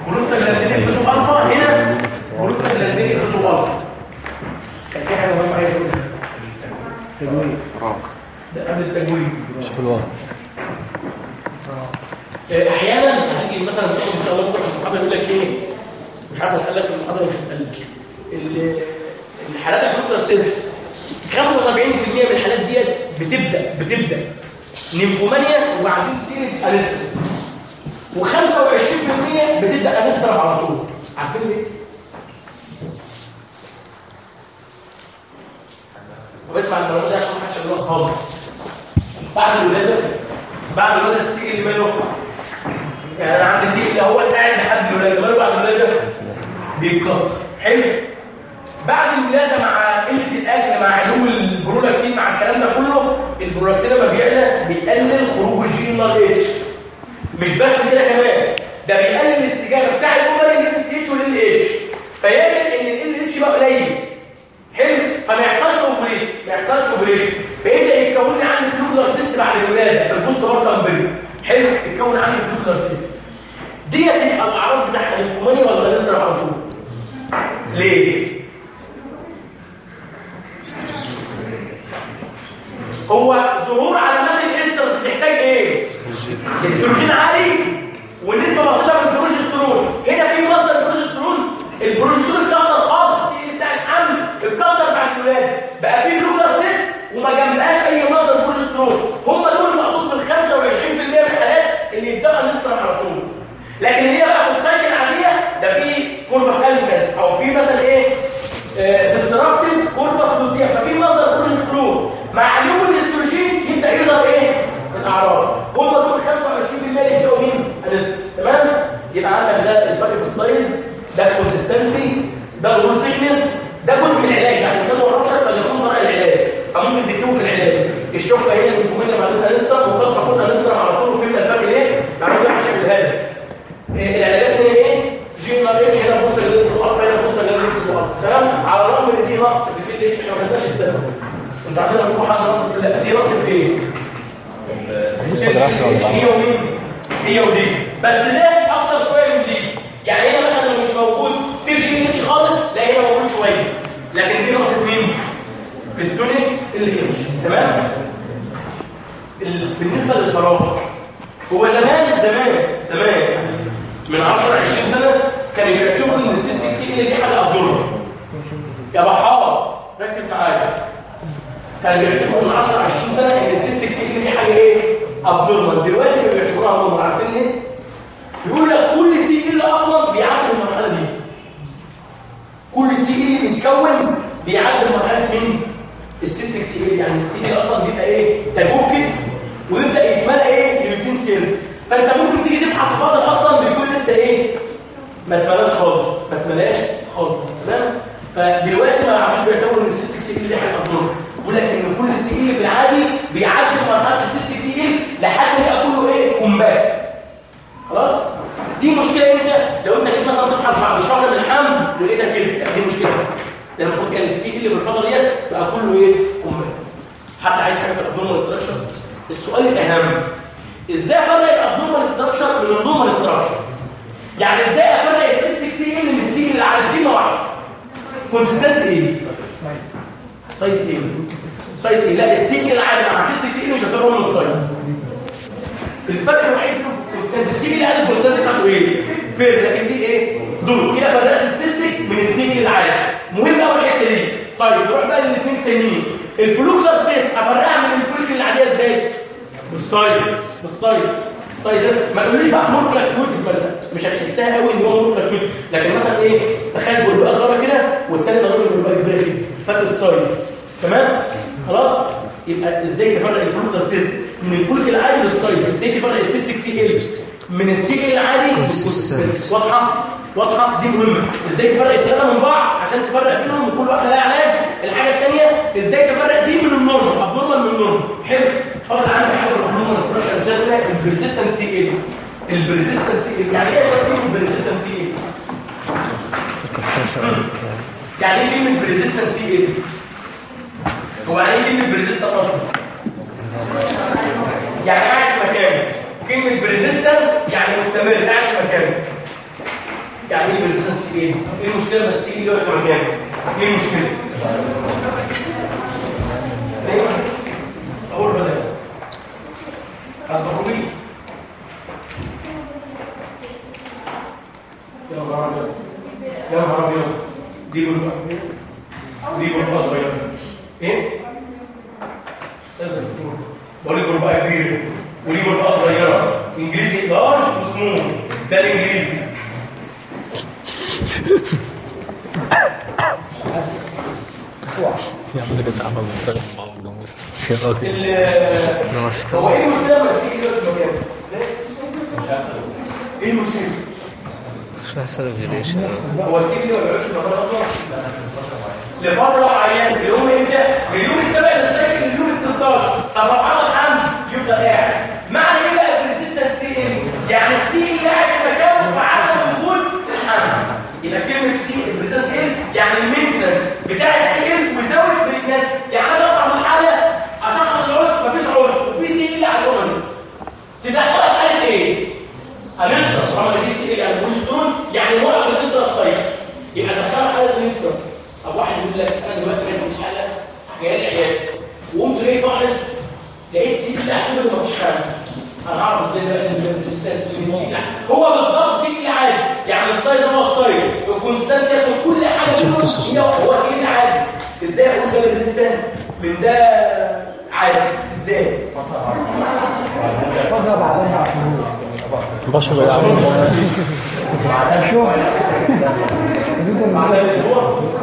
بروستاجلاندين فيتو ألفا. هنا. بروستاجلاندين فيتو ألفا. كان في حاجة مهمة عايز أقولها. ده قبل التجويف مش في الورق آه، أحيانا هتيجي مثلا تقول إن شاء الله بكرة في المحاضره يقول لك إيه؟ مش عارف اتقال لك في المحاضره مش هتقال لك. ال- الحالات ال follicular cysts 75% من الحالات ديت بتبدأ بتبدأ. nymphomania وبعدين تقلب anestrus و25% بتبدأ anestrus على طول. عارفين ليه؟ طب اسمع المعلومه دي عشان ما حدش يقولها خالص. بعد الولادة بعد الولادة ال CL ماله. يعني أنا عندي CL اللي هو قاعد لحد الولادة. ماله بعد الولادة؟ بيتكسر. حلو؟ بعد الولاده مع قله الاكل مع علو البرولاكتين مع الكلام ده كله البرولاكتين لما بيعلى بيقلل خروج ال GnRH مش بس كده كمان ده بيقلل الاستجابه بتاع ال ovary لل FSH وال LH فيعمل إن ال LH بقى قليل. حلو؟ فما يحصلش ovulation ما يحصلش ovulation فيبدا يتكون لي عندي follicular cyst بعد الولادة. في ال postpartum period حلو؟ يتكون عندي follicular cyst دي تبقى الأعراض بتاعها nymphomania ولا anestrus على طول ليه؟ هو ظهور علامات ال estrus بتحتاج إيه؟ إستروجين عالي. ونسبة بسيطه من البروجسترون. هنا في مصدر البروجسترون. البروجسترون اتكسر خالص. ال CL بتاع الحمل اتكسر بعد الولادة. بقى في follicular cyst وما جنبهاش أي مصدر بروجسترون. هم دول المقصود بال 25% من الحالات اللي يبداوا anestrum على طول. لكن هي بقى في ال cycle العاديه ده في corpus albicans أو في مثلا إيه destructed corpus lutea ففي مصدر بروجسترون مع علوم الاستروجين يبدا يظهر إيه الاعراض هم دول 25% اللي يبداوا مين تمام؟ يبقى عندك ده الفرق في السايز ده الكونسستنسي ده الرول سيكنس ده جزء من العلاج. يعني ما وراش ولا يكون طريق العلاج. فممكن تكتبه في العلاج. الشوكه هنا المفهوميه بعدين أنسترا وقد تكون أنسترا على طول. وفهمنا الفرق ليه؟ بعدين واحد شكلها لك إيه العلاجات هنا إيه؟ جين اتش هنا بوست في القطف هنا بوست في القطف تمام؟ على الرغم إن دي نقص في دي إحنا ما خدناش السبب. أنت عندنا نقول حاجة نقص هي ومين هي ودي بس ده أكتر شوية من دي يعني هنا مثلا مش موجود سير جين اتش خالص لا هنا موجود شوية. لكن دي نقصت مين في التونيك اللي تمشي تمام؟ ال- بالنسبة للفراغ. هو زمان زمان زمان من 10 20 سنة كانوا بيعتبروا إن السيستيك سي ال دي حاجة ابدورمال يا بحار ركز معايا. كانوا بيعتبروا من 10 20 سنة إن ال cystic CL دي حاجة إيه؟ abnormal دلوقتي بقوا بيعتبروها normal عارفين ليه يقول لك كل CL أصلا بيعدي المرحلة دي؟ كل CL بيتكون بيعدي مرحله مين؟ ال cystic CL يعني ال CL أصلا بيبقى إيه؟ تجوف كده. ويبدأ يتملى إيه؟ lutein cells فأنت ممكن تيجي تفحص الفاضل أصلا بيكون لسه إيه؟ ما اتملأش خالص. ما اتملأش خالص. تمام؟ فدلوقتي ما عادش بيعتبروا إن ال cystic CL دي حاجة لك إن كل ال CL في العادي بيعدي مرحله ال cystic CL لحد ما كله إيه؟ compact خلاص؟ دي مشكلة إمتى لو أنت جيت مثلا تفحص بعد شهر من الحمل لقيتها كده دي مشكلة. ده المفروض كان ال CL في الفترة ديت بقى كله إيه؟ compact حد عايز حاجة في ال abnormal structure السؤال الأهم. إزاي أفرق ال abnormal structure من ال normal structure يعني إزاي أفرق ال cystic CL من ال CL على كلمه واحدة؟ consistency إيه size إيه size إيه لا ال CL العادي مع ال cystic CL مش هتفرقهم من ال size الفرق الوحيد في ال CL العادي ال consistency بتاعته إيه فين لكن دي إيه؟ دول كده فرقت ال cystic من ال CL العادي مهم قوي الحتة دي. طيب نروح بقى للاثنين التانيين. ال follicular cyst أفرقها من ال follicle العادية إزاي؟ بال size بال size ال size ما تقوليش بقى more fluctuated بقى مش هتحسها قوي إن هو more fluctuated لكن مثلا إيه؟ تخيل بيبقى ضربه كده والتاني ضربه بيبقى كبيره كده فرق ال size تمام؟ خلاص؟ يبقى إزاي تفرق ال follicular cyst من ال follicle العادي لل size إزاي تفرق ال cystic CL من ال CL العادي. واضحة؟ واضحة؟ دي مهمة. إزاي تفرق الثلاثة من بعض؟ عشان تفرق بينهم وكل واحدة لها علاج. الحاجة الثانية إزاي تفرق دي من ال normal؟ abnormal من ال normal. حلو. فاضل عندك حاجة في ال abnormal structure زي ال persistent CL ال persistent CL يعني إيه شرط ال persistent CL يعني إيه كلمة persistent CL هو يعني إيه كلمة persistent أصلا؟ يعني قاعد في مكانه كلمة persistent يعني مستمر قاعد في مكانه يعني إيه بريزيستنت سي إيه المشكلة بس سي في مكانه إيه المشكلة؟ أقول بدل اصبحوا لي؟ يا نهار أبيض. يا نهار أبيض. دي بلبع دي بلبع صغيره إيه؟ بقول لك بلبع كبيره ودي بلبع صغيره انجليزي لارج وسمول ده الانجليزي يعمل لك تعمل فرق مع الجاموس يا راجل ال- ناقص هو إيه المشكلة لما السي يقعد في؟ إيه المشكلة؟ مش هيحصل فيريشن هو السي دي ما بيقعدش في مكانه أصلا لفتره معينه اليوم إمتى؟ 16 طب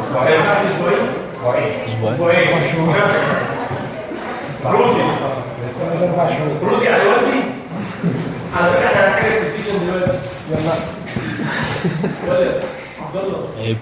أسبوعين أسبوعين أسبوعين روسي روسي على والدي على فكره إحنا هنحجز بلاي دلوقتي يلا عبد الله عيب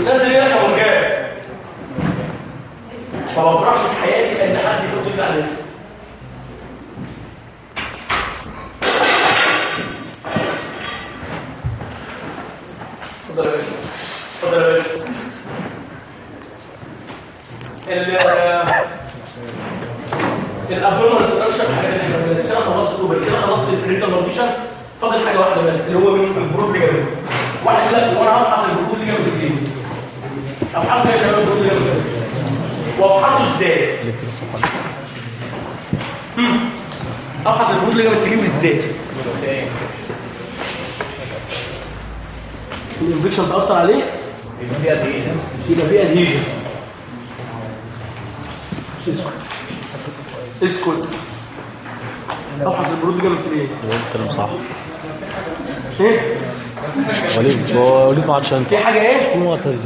أستاذ رياح ورجال فما بكرهش في حياتي ان حد يحط ايده عليا عادش في حاجة إيه؟ معتز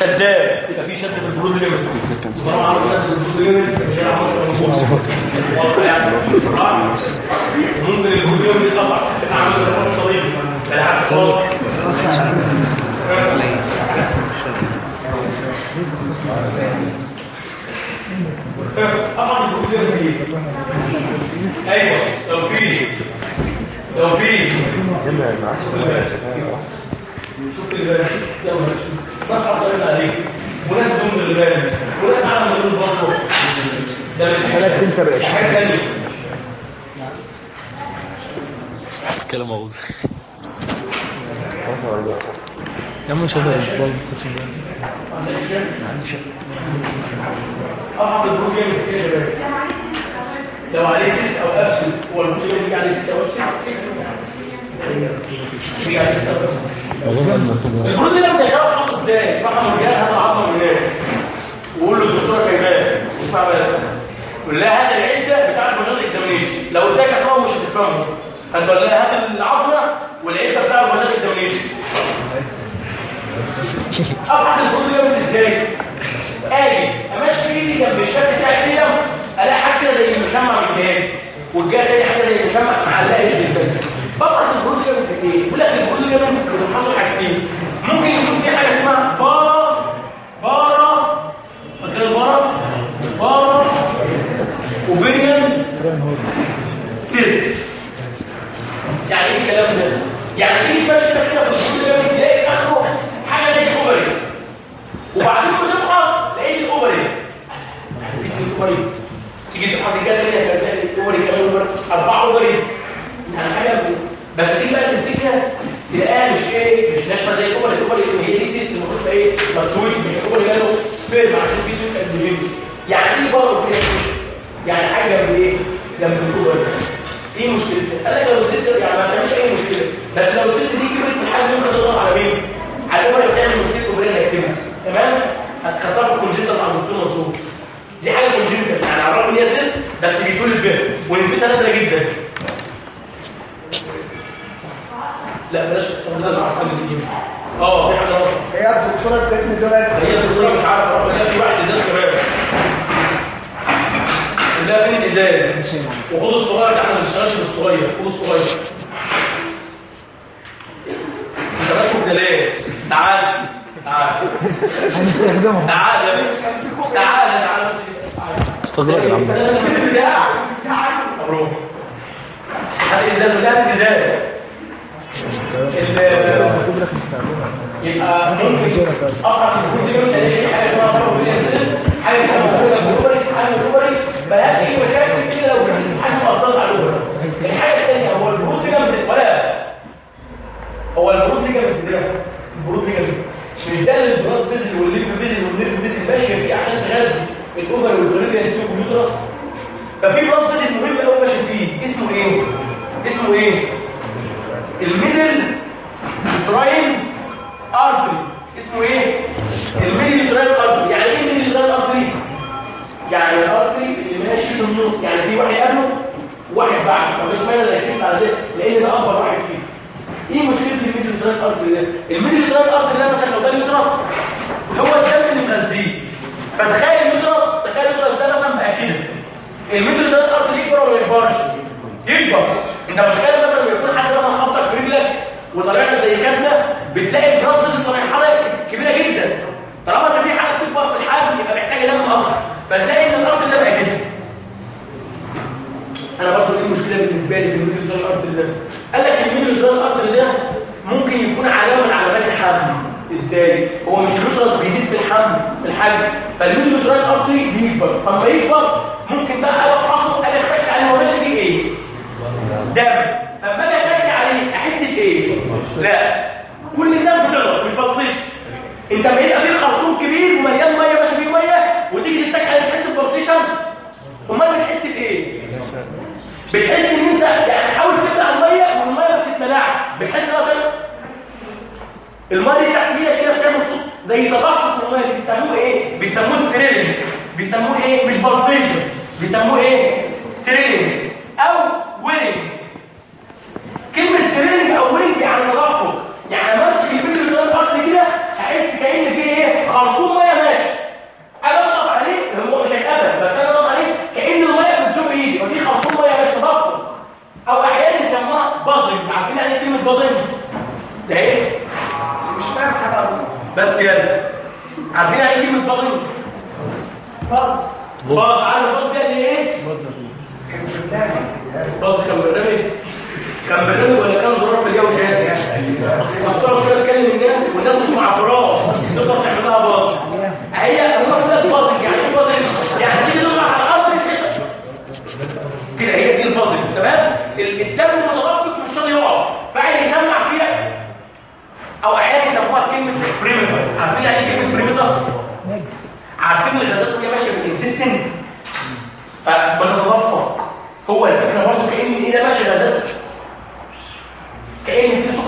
شداد. يبقى في شد في البرود ممكن عامل صليب ليجامنت ليه أيوه في شوف البلد يلا ناس عليك وناس دون الغالب وناس عالم من البطل ده مش حاجة تانية كلام عوض يا عم مش هذا البال افحص البروك جامد إيه يا شباب لو عليه سيست أو ابسس هو البروك جامد بيجي عليه سيست أو ابسس بيجي عليه cyst أو abscess ال broad ligament يا شباب افحصه إزاي؟ راح مرجان هذا من الناس وقول له الدكتوره شايفاه اسمع بس. قول لها هات العدة بتاع ال vaginal examination لو اداك أصلا مش هتفهمه هتقول لها هات العظمة والعدة بتاع ال vaginal examination افحص ال broad ligament إزاي؟ أجي أمشي إيدي جنب الشكل بتاعي كده ألاقي حاجة كده زي المشمع من الجهاز والجهة تاني حاجة زي المشمع معلقه جدا بفحص ال broad ligament إيه بيقول لك ال broad ligament بتفحصوا حاجتين ممكن يكون في حاجة اسمها para para فاكر ال para؟ para ovarian cyst يعني إيه الكلام ده؟ يعني إيه ماشي كده في ال broad ligament تلاقي اخره حاجة زي ovary وبعدين بتفحص لقيت ال ovary تيجي الاوفري تيجي تفحص الجهاز الثانية هتلاقي الاوفري كمان اوفري اربعه اوفري يعني حاجة بس دي بقى تمسكها تلاقيها مش إيه مش ناشفه دي سيستم المفروض إيه؟ مكتوب من الاوفري ماله فيرم عشان في دول اندوجينز يعني إيه كده؟ يعني حاجة جنب إيه؟ جنب الاوفري إيه مشكلتها؟ قال لك لو السيستم يعني ما تعملش أي برنامج ولا كان زرار في الجو شهاده يعني. مفتوح كده تكلم الناس والناس مش معفراه تقدر تعمل لها باظ. هي هو بس بازنج يعني إيه بازنج يعني تيجي تطلع على الأرض كده هي دي البازنج تمام؟ ال- الدم المتدفق مش راضي يقع. فعلا يسمع فيها. أو أحيانا يسموها كلمة فريمتس عارفين يعني إيه كلمة فريمتس عارفين الغازات وهي ماشية في الإنتستين؟ هو الفكرة برضه كان إيه ده ماشي غازات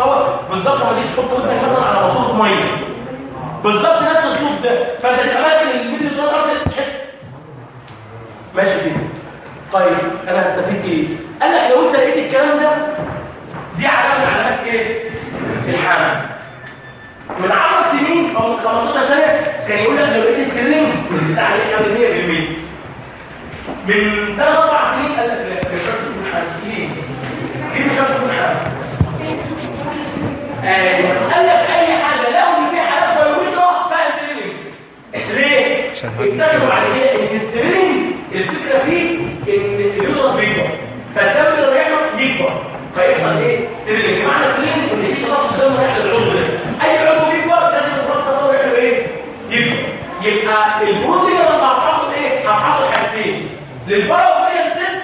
هواء بالظبط لما تيجي تحط ودنك مثلا على ماسوره ميه بالظبط نفس الصوت ده. فأنت تبقى ماسك الفيديو ده تحس. ماشي كده. طيب أنا هستفيد إيه؟ قال لك لو أنت لقيت الكلام ده دي علامة من علامات إيه؟ الحمل من 10 سنين أو من 15 سنة كان يقول لك لو لقيت السلم بتاع عليه حمل 100% من 3 4 سنين قال لك لا مش شرط تكون حمل ليه؟ ليه مش شرط تكون حمل؟ قال لك اي حاجة لو ان في حالات بيولوجيا فيها سلم ليه؟ اكتشفوا بعد كده ان السلم الفكرة فيه ان اليوترس بيكبر فالدم اللي رايح له يكبر فيحصل إيه؟ سلم بمعنى سلم ان في تخصص دم رايح للعضو ده اي عضو بيكبر لازم ده رايح له إيه؟ يكبر يبقى ال broad ligament لما هفحصه إيه؟ هفحصه حاجتين للباراوفيريال سيست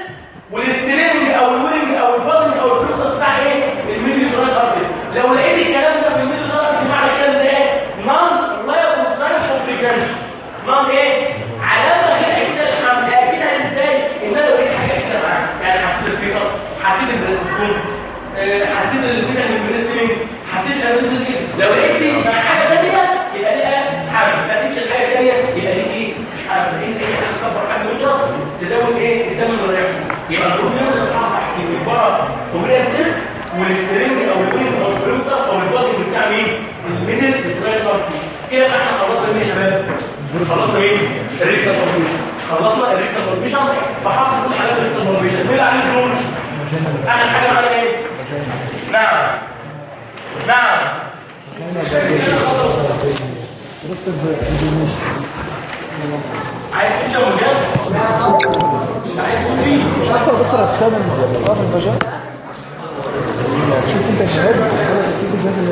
والسترينج أو الويرنج أو البازنج أو الفلوتر بتاع إيه؟ ال middle uterine artery لو لقيت الكلام ده في ال middle uterine artery معنى كده ان إيه؟ non reliable signs of pregnancy non إيه؟ علامه غير اكيده للحمل اكيدها إزاي؟ ان أنا لو لقيت حاجة كده معاك يعني حسيت ال fetus حسيت البريسكون حسيت الفيتامين بريسكين حسيت الامينوزين لو لقيت دي مع حاجة ثانية يبقى دي إيه؟ حمل ما لقيتش الحاجة الثانية يبقى دي إيه؟ مش حمل لقيت إيه؟ حاجة تكبر حجم اليوترس تزود إيه؟ الدم اللي رايح يبقى البروتين اللي بتطلع صح من بره اوفريان سيست والسترينج أو الويل أو الفلوتس أو البازنج بتاع مين؟ الميدل الترايتر كده بقى إحنا خلصنا مين يا شباب؟ خلصنا مين؟ الريكتال كونفيوجن خلصنا الريكتال كونفيوجن فحصل كل حاجات الريكتال كونفيوجن مين اللي عليه الدور؟ اخر حاجة معانا إيه؟ نعم نعم عايز تمشي يا؟ مش عايز تمشي؟ عارفه يا دكتور هتستخدم الأرض الفجاء شفت انت الجهاز الجهاز اللي يكون بيتحرك جوه الميدل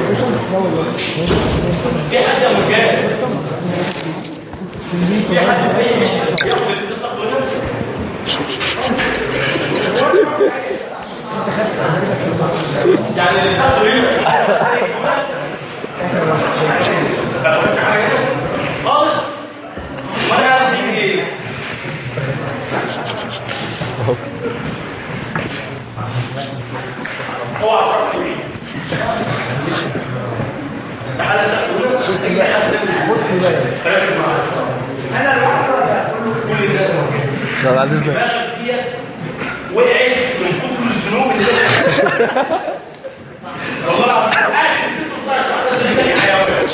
لوكيشن تسمعه ولا في حد يا مرجان؟ في حد في اي بيت ياخد يعني اللي تاخده إيه؟ ما قلتش حاجة هنا خالص وأنا هديك إيه؟ هو عرف إيه؟ استحاله تاخده اي حد ركز معايا أنا ولا كل الناس موجوده وقعت من كتر الذنوب اللي والله العظيم قاعد ست 12 واحدة زي اي حيوان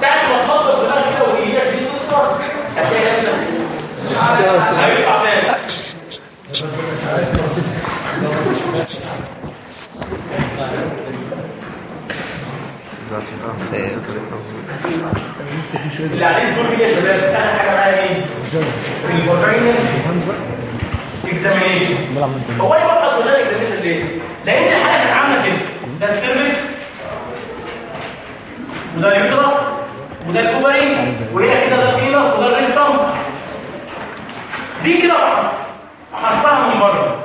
ساعه ما تخطط دماغك كده وايدك دي تصفر هتلاقي الدور مين يا شباب حاجة معايا اكزامينيشن هو اكزامينيشن ليه لأن الحاله كانت عامله كده. ده وده اليوترس وده ال ovary وهنا كده ده ال pelvis وده ال rectum دي كده فحصتها من بره.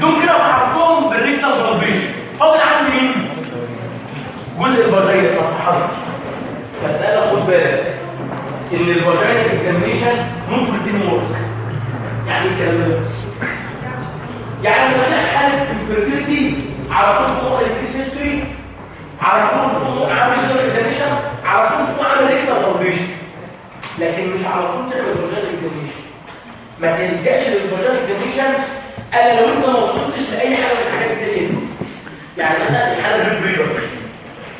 دول كده فحصتهم بال rectal palpation فاضل عندي مين؟ جزء ال vagina ما اتفحصش بس أنا خد بالك إن ال vaginal examination مش routine work يعني الكلام ده؟ يعني لما أنا حاله infertility على طول تقوم ال case history على طول تقوم عامل general examination على طول تقوم عامل rectal palpation لكن مش على طول تعمل vaginal examination ما تلجأش لل vaginal examination إلا لو أنت ما وصلتش لأي حاجة من الحاجات دي. يعني مثلا الحالة repeat breeder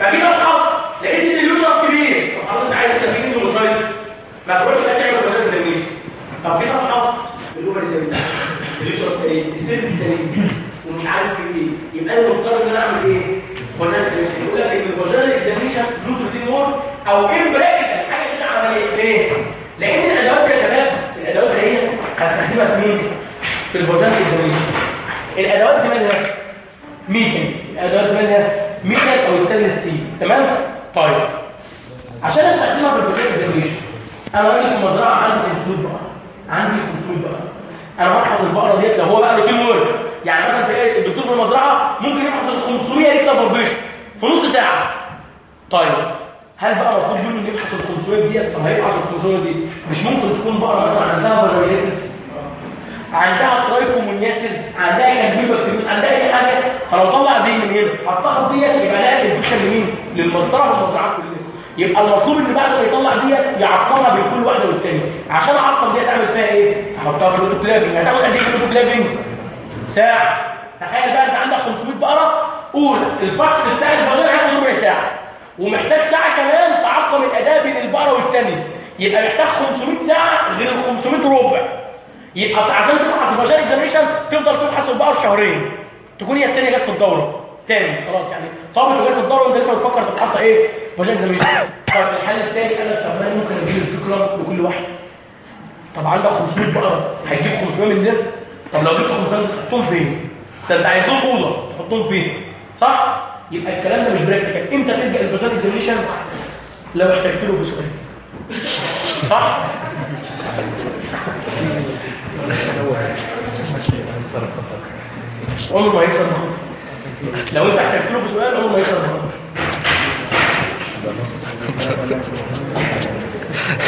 فجيت افحص لقيت ان ال uterus كبير. طب خلاص انت عايز تفكير انه متغير ما تروحش تعمل vaginal examination طب جيت افحص ال ovary سليم ال uterus سليم ال cervix سليم ومش عارف في إيه. يبقى أنا مضطر إن أنا أعمل إيه؟ vaginal examination يقول لك إن ال vaginal examination not routine work أو impractical حاجة كده عملية. ليه؟ لأن الأدوات دي يا شباب الأدوات دي هي هستخدمها في مين؟ في ال vaginal examination الأدوات دي مالها؟ نيكل الأدوات دي مالها؟ نيكل أو stainless steel تمام؟ طيب. عشان استخدمها في ال vaginal examination أنا راجل في مزرعة عندي 500 بقره عندي 500 بقره أنا هفحص البقرة ديت. لو هو بقى routine work يعني مثلا تلاقي الدكتور في المزرعة ممكن ال 500 rectal palpation في نص ساعة. طيب. هل بقى مطلوب منه إنه يفحص ال 500 ديت؟ طب هيفحص ال 500 دي مش ممكن تكون بقرة مثلا عندها vaginitis عندها trichomoniasis عندها campylobacteriosis عندها اي حاجة فلو طلع دي من هنا حطها في ديت يبقى لها infection لمين؟ للمزرعه والمزرعات كلها. يبقى المطلوب إن بعد ما يطلع ديت يعقمها بين كل واحدة والتانية. عشان أعقم ديت اعمل فيها إيه؟ احطها في ال autoclaving هتاخد قد إيه في ال autoclaving ساعة. تخيل بقى انت عندك 500 بقرة. قول الفحص بتاع ال vagina هياخد ربع ساعة. ومحتاج ساعة كمان تعقم الاداء بين البقرة والتانية. يبقى محتاج 500 ساعة غير ال 500 ربع. يبقى عشان تفحص ال vaginal examination تفضل تفحص البقر شهرين. تكون هي الثانية جت في الدورة. تاني خلاص يعني. طابت وجت في الدورة وانت لسه بتفكر تفحصها إيه؟ vaginal examination طب الحل الثاني قال لك طب ممكن اديله speculum لكل واحد. طب عندك 500 بقره هتجيب 500 من ده طب لو جبت 500 تحطهم فين؟ ده انت عايزهم اوضه تحطهم فين؟ صح؟ يبقى الكلام ده مش practical إمتى تلجأ ال vaginal examination لو احتجت له في سؤال. صح؟ عمره ما يكسر بخاطرك لو انت احتجت له في سؤال عمره ما يكسر بخاطرك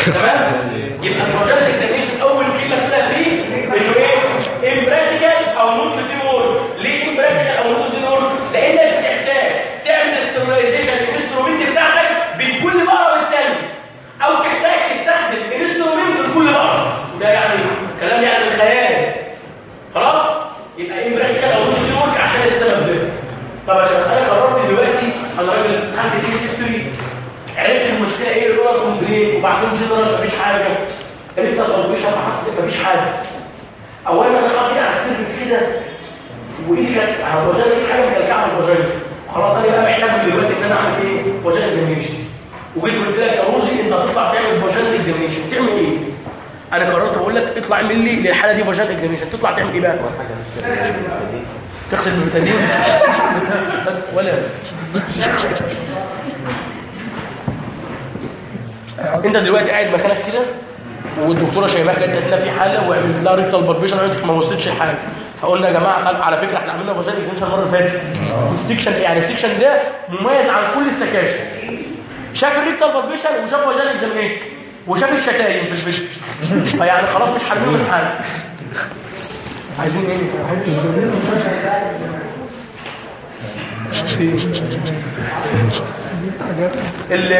تمام؟ يبقى ال vaginal examination أول كلمة كده فيه إنه إيه؟ impractical أو not routine ليه impractical أو not routine لانك بتحتاج تعمل sterilization لل instrument بتاعتك بين كل بقره والتاني أو تحتاج تستخدم instrument لكل بقره ده يعني كلام يعني الخيال خلاص يبقى امبراكتيكال أو نوت ريتيور عشان السبب ده طب عشان أنا قررت دلوقتي أنا راجل خدت كيس هيستوري عرفت المشكلة إيه الاولى كومبلين وبعدين جنرال مفيش حاجة. تطبيشها فحصت مفيش حاجة. اولا مثلا أقعد كده على السيرفكس كده وايدي كانت على الوجايه دي حاجة مكلكعه على الوجايه خلاص أنا بقى محتاج دلوقتي إن أنا أعمل إيه؟ وجايه اكزامينشن وجيت قلت لك يا روزي أنت هتطلع تعمل فاجان اكزامينشن تعمل إيه؟ أنا قررت أقول لك اطلع اعمل لي للحالة دي vaginal examination تطلع تعمل إيه بقى؟ تغسل بالبتادين بس ولا. انت دلوقتي قاعد مكانك كده والدكتورة شايفاك جت قالت لها في حالة وعملت لها rectal palpation وانت ما وصلتش لحاجة. فقلنا يا جماعة. على فكرة إحنا عملنا vaginal examination المرة اللي فاتت. ال section يعني ال section ده مميز عن كل السكاشن. شاف ال rectal palpation وشاف vaginal examination وشاف الشتايم في الفيديو. فيعني خلاص مش حابين من حاجة عايزين إيه ال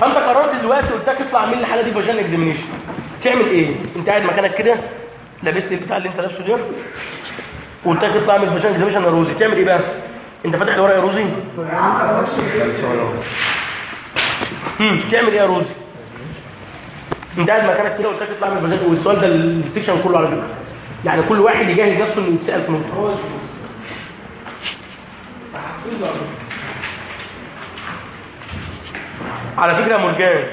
فانت قررت دلوقتي قلت لك اطلع لي الحاله دي vaginal examination تعمل إيه؟ أنت قاعد مكانك كده لابس البتاع اللي أنت لابسه ده وقلت لك اطلع اعمل vaginal examination يا روزي. تعمل إيه بقى؟ أنت فاتح الورق يا روزي؟ تعمل إيه يا روزي؟ انت قاعد مكانك كده قلت لك اطلع اعمل vaginal والسؤال ده ال section كله على فكرة. يعني كل واحد يجهز نفسه انه يتسال في نقطة. على فكرة يا مرجان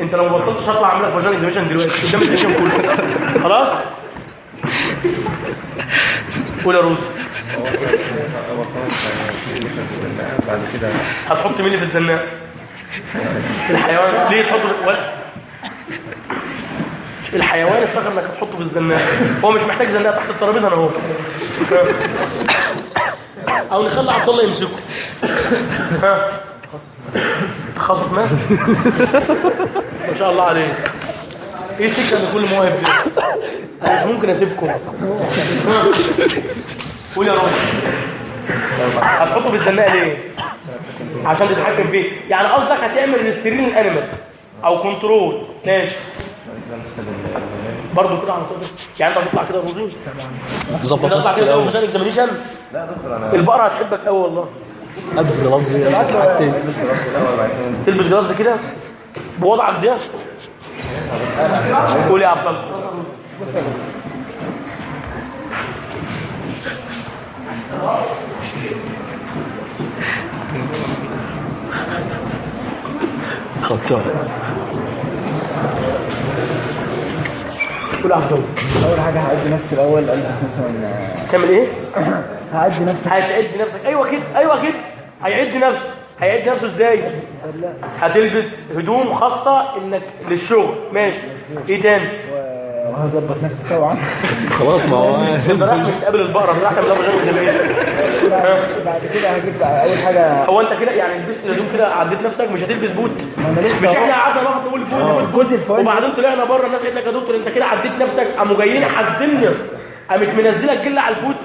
انت لو ما بطلتش هطلع اعمل لك vaginal examination دلوقتي. قدام السيشن كله. خلاص؟ قول يا روز. هتحط مين في الزناق؟ الحيوان. ليه ولا الحيوان افتكر انك هتحطه في الزناق هو مش محتاج زناق تحت الترابيزة أنا اهو أو نخلي عبد الله يمسكه. ها؟ تخصص ماسك ما شاء الله عليه إيه ال section اللي كل مواهب دي؟ أنا مش ممكن أسيبكم. قول يا رب. هتحطه في الزناقه ليه؟ عشان تتحكم فيه. يعني قصدك هتعمل restrain ال animal أو control ماشي برضه كده على طول يعني انت هتطلع كده روزي تظبط تطلع نفسك كده الأول vaginal examination لا دكتور أنا البقره هتحبك قوي والله البس جلافز كده تلبس جلافز كده بوضعك ده قول يا عبد الله خطار قول يا عبد الله أول حاجة هعدي نفسي الأول البس مثلا تعمل إيه؟ هعدي نفسي. هتعد نفسك. أيوه كده أيوه كده. هيعد نفسه. هيعد نفسه إزاي؟ هتلبس هدوم خاصة إنك للشغل. ماشي. إيه تاني؟ وهظبط نفسي طبعا. خلاص ما هو أنت رايح مش تقابل البقرة أنت رايح لها برنامج زمان بعد كده هجيب بقى اول حاجة هو انت كده يعني لبست الهدوم كده عديت نفسك؟ مش هتلبس بوت. مش. إحنا قعدنا نقعد نقول بوت بوت الجزء وبعدين. طلعنا بره الناس قالت لك يا دكتور انت كده عديت نفسك قاموا جايين حاسديننا. قامت منزله الجله على البوت.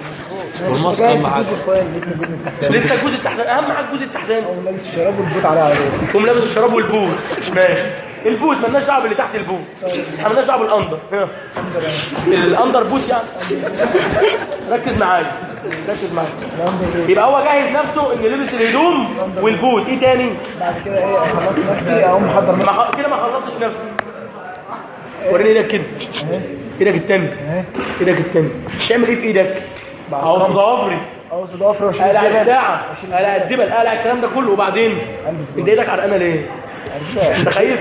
والماسك اهم حاجة لسه الجزء التحتاني أهم حاجة الجزء التحتاني لابس الشراب والبوت عليها على طول تقوم لابس الشراب والبوت. ماشي. البوت مالناش دعوة باللي تحت البوت. إحنا مالناش دعوة بال under. ال under boot يعني. ركز معايا. ركز معايا. يبقى هو جاهز نفسه إن لبس الهدوم والبوت. إيه تاني؟ بعد كده إيه خلصت نفسي اقوم محضر نفسي. كده ما خلصتش نفسي. وريني إيدك كده. إيدك التاني. إيدك التاني. تعمل إيه في إيدك؟ أهو في ضوافري واشيل قلع الجبل. الساعة. قلع الدبل. قلع الكلام ده كله وبعدين انت إيدك عرقانة ليه؟ انت خايف؟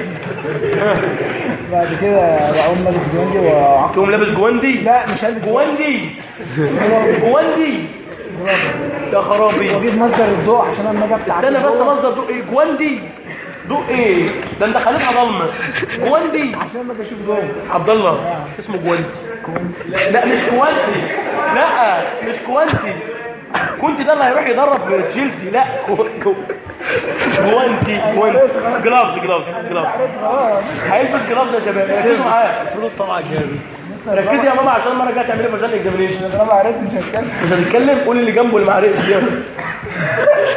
بعد كده بقوم لابس جوانجي وعقل تقوم لابس جواندي لا مش هلبس جواندي جواندي يا خرابي. واجيب مصدر الضوء عشان لما أجي أفتح استنى بس مصدر ضوء إيه؟ جواندي ضوء إيه؟ ده أنت خليتها ضلمة. جواندي عشان أجي أشوف جوه عبد الله اسمه جوانتي لا مش كوانتي لا مش كوانتي كنت ده اللي هيروح يدرب في تشيلسي؟ لا. كو... كو... كوانتي كوانتي جلافز جلافز جلافز. هيلبس جلافز يا شباب. ركزوا معايا. المفروض طبعا جامد ركزي يا ماما عشان المرة الجاية تعملي فاجن اكزامينيشن أنا ما عرفت مش هتكلم مش هتتكلم قول اللي جنبه اللي ما عرفش.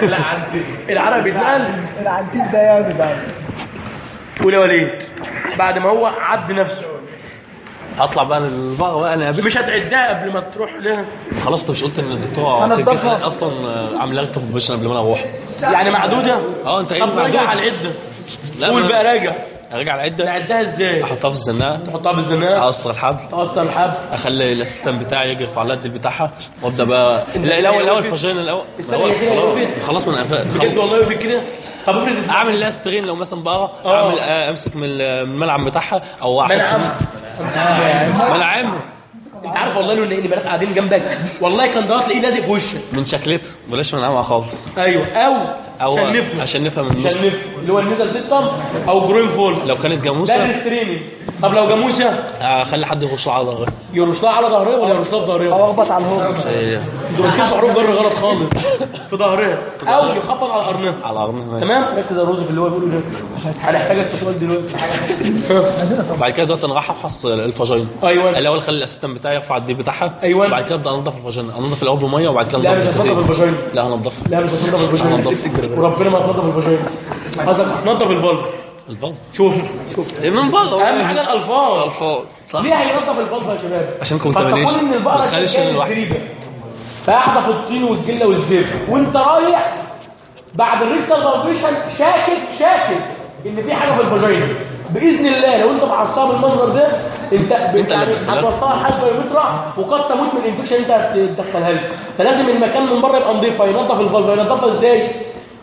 لا عندي. العرق بيتنقل العنتيل ده يا جدعان قول يا وليد. بعد ما هو عد نفسه. هطلع بقى للبقرة بقى أنا مش هتعدها قبل ما تروح لها؟ خلاص أنت مش قلت إن الدكتورة اتفق. أصلا عاملة لها كومبوزيشن قبل ما أنا أروح. يعني معدودة؟ آه أنت إيه طب راجع المعدود؟ على العدة. لا قول ما- بقى راجع. ارجع العدة. نعدها إزاي؟ أحطها في الزناقة. تحطها في الزناقة؟ أقصر الحبل. تقصر الحبل. أخلي الأسيستنت بتاعي يجرف على القد بتاعها. وأبدأ بقى لا الأول الأول فاجين الأول خلاص؟ خلاص من بجد خلاص والله يوفي كده؟ طب افرض أعمل لها سترين لو مثلا بقره آه. أعمل آه، أمسك من ال- من الملعب بتاعها أو أحط منعم ملعب انت عارف والله لو إن بنات قاعدين جنبك والله كان ضغط تلاقيه لازق في وشك. من شكلتها بلاش منعمها خالص. أيوه أو أو شنفه. عشان نفهم النص شنفه اللي هو النزل سيستم أو جروين فول لو كانت ده جاموسه الستريمي طب لو جاموسة؟ اخلي حد يخش على ظهرها يرش لها على ظهرها ولا يرش لها في ظهرها أو أخبط على الهوب. إيه، أنتوا ماسكين حروف جر غلط خالص. في ظهرها أو يخبط على قرنها على قرنها ماشي. تمام؟ ركز يا روزي في اللي هو بيقوله ده. هنحتاجك في سؤال دلوقتي بعد كده دلوقتي أنا راح افحص الفاجين. أيوه. الأول اخلي الأسيستنت بتاعي يرفع الدي بتاعها. أيوة. بعد كده ابدا أنضف الفاجين. أنضف الأول بميه وبعد كده لا مش انضف هتنضف لا هنضفها لا مش هتنضف الفاجين. وربنا ما هتنضف الفاجين. قصدك هتنضف الفالف الفضل. شوف. شوف. من بره. أهم حاجة الألفاظ. الفاظ صح. ليه هينضف الفالف يا شباب؟ عشان. تكون إن البقرة ما تخليش كانت الواحد- فقاعدة في الطين والجلة والزفت وأنت رايح بعد الريكتال فالبيشن شاكك شاكك إن في حاجة في الفاجينا بإذن الله لو أنت فحصتها بالمنظر ده أنت أنت اللي بتدخلها. هتوصلها لحد بايومترا وقد تموت من الانفكشن أنت هتدخلها له فلازم المكان من بره يبقى نظيف ينظف الفالف ينظفها إزاي؟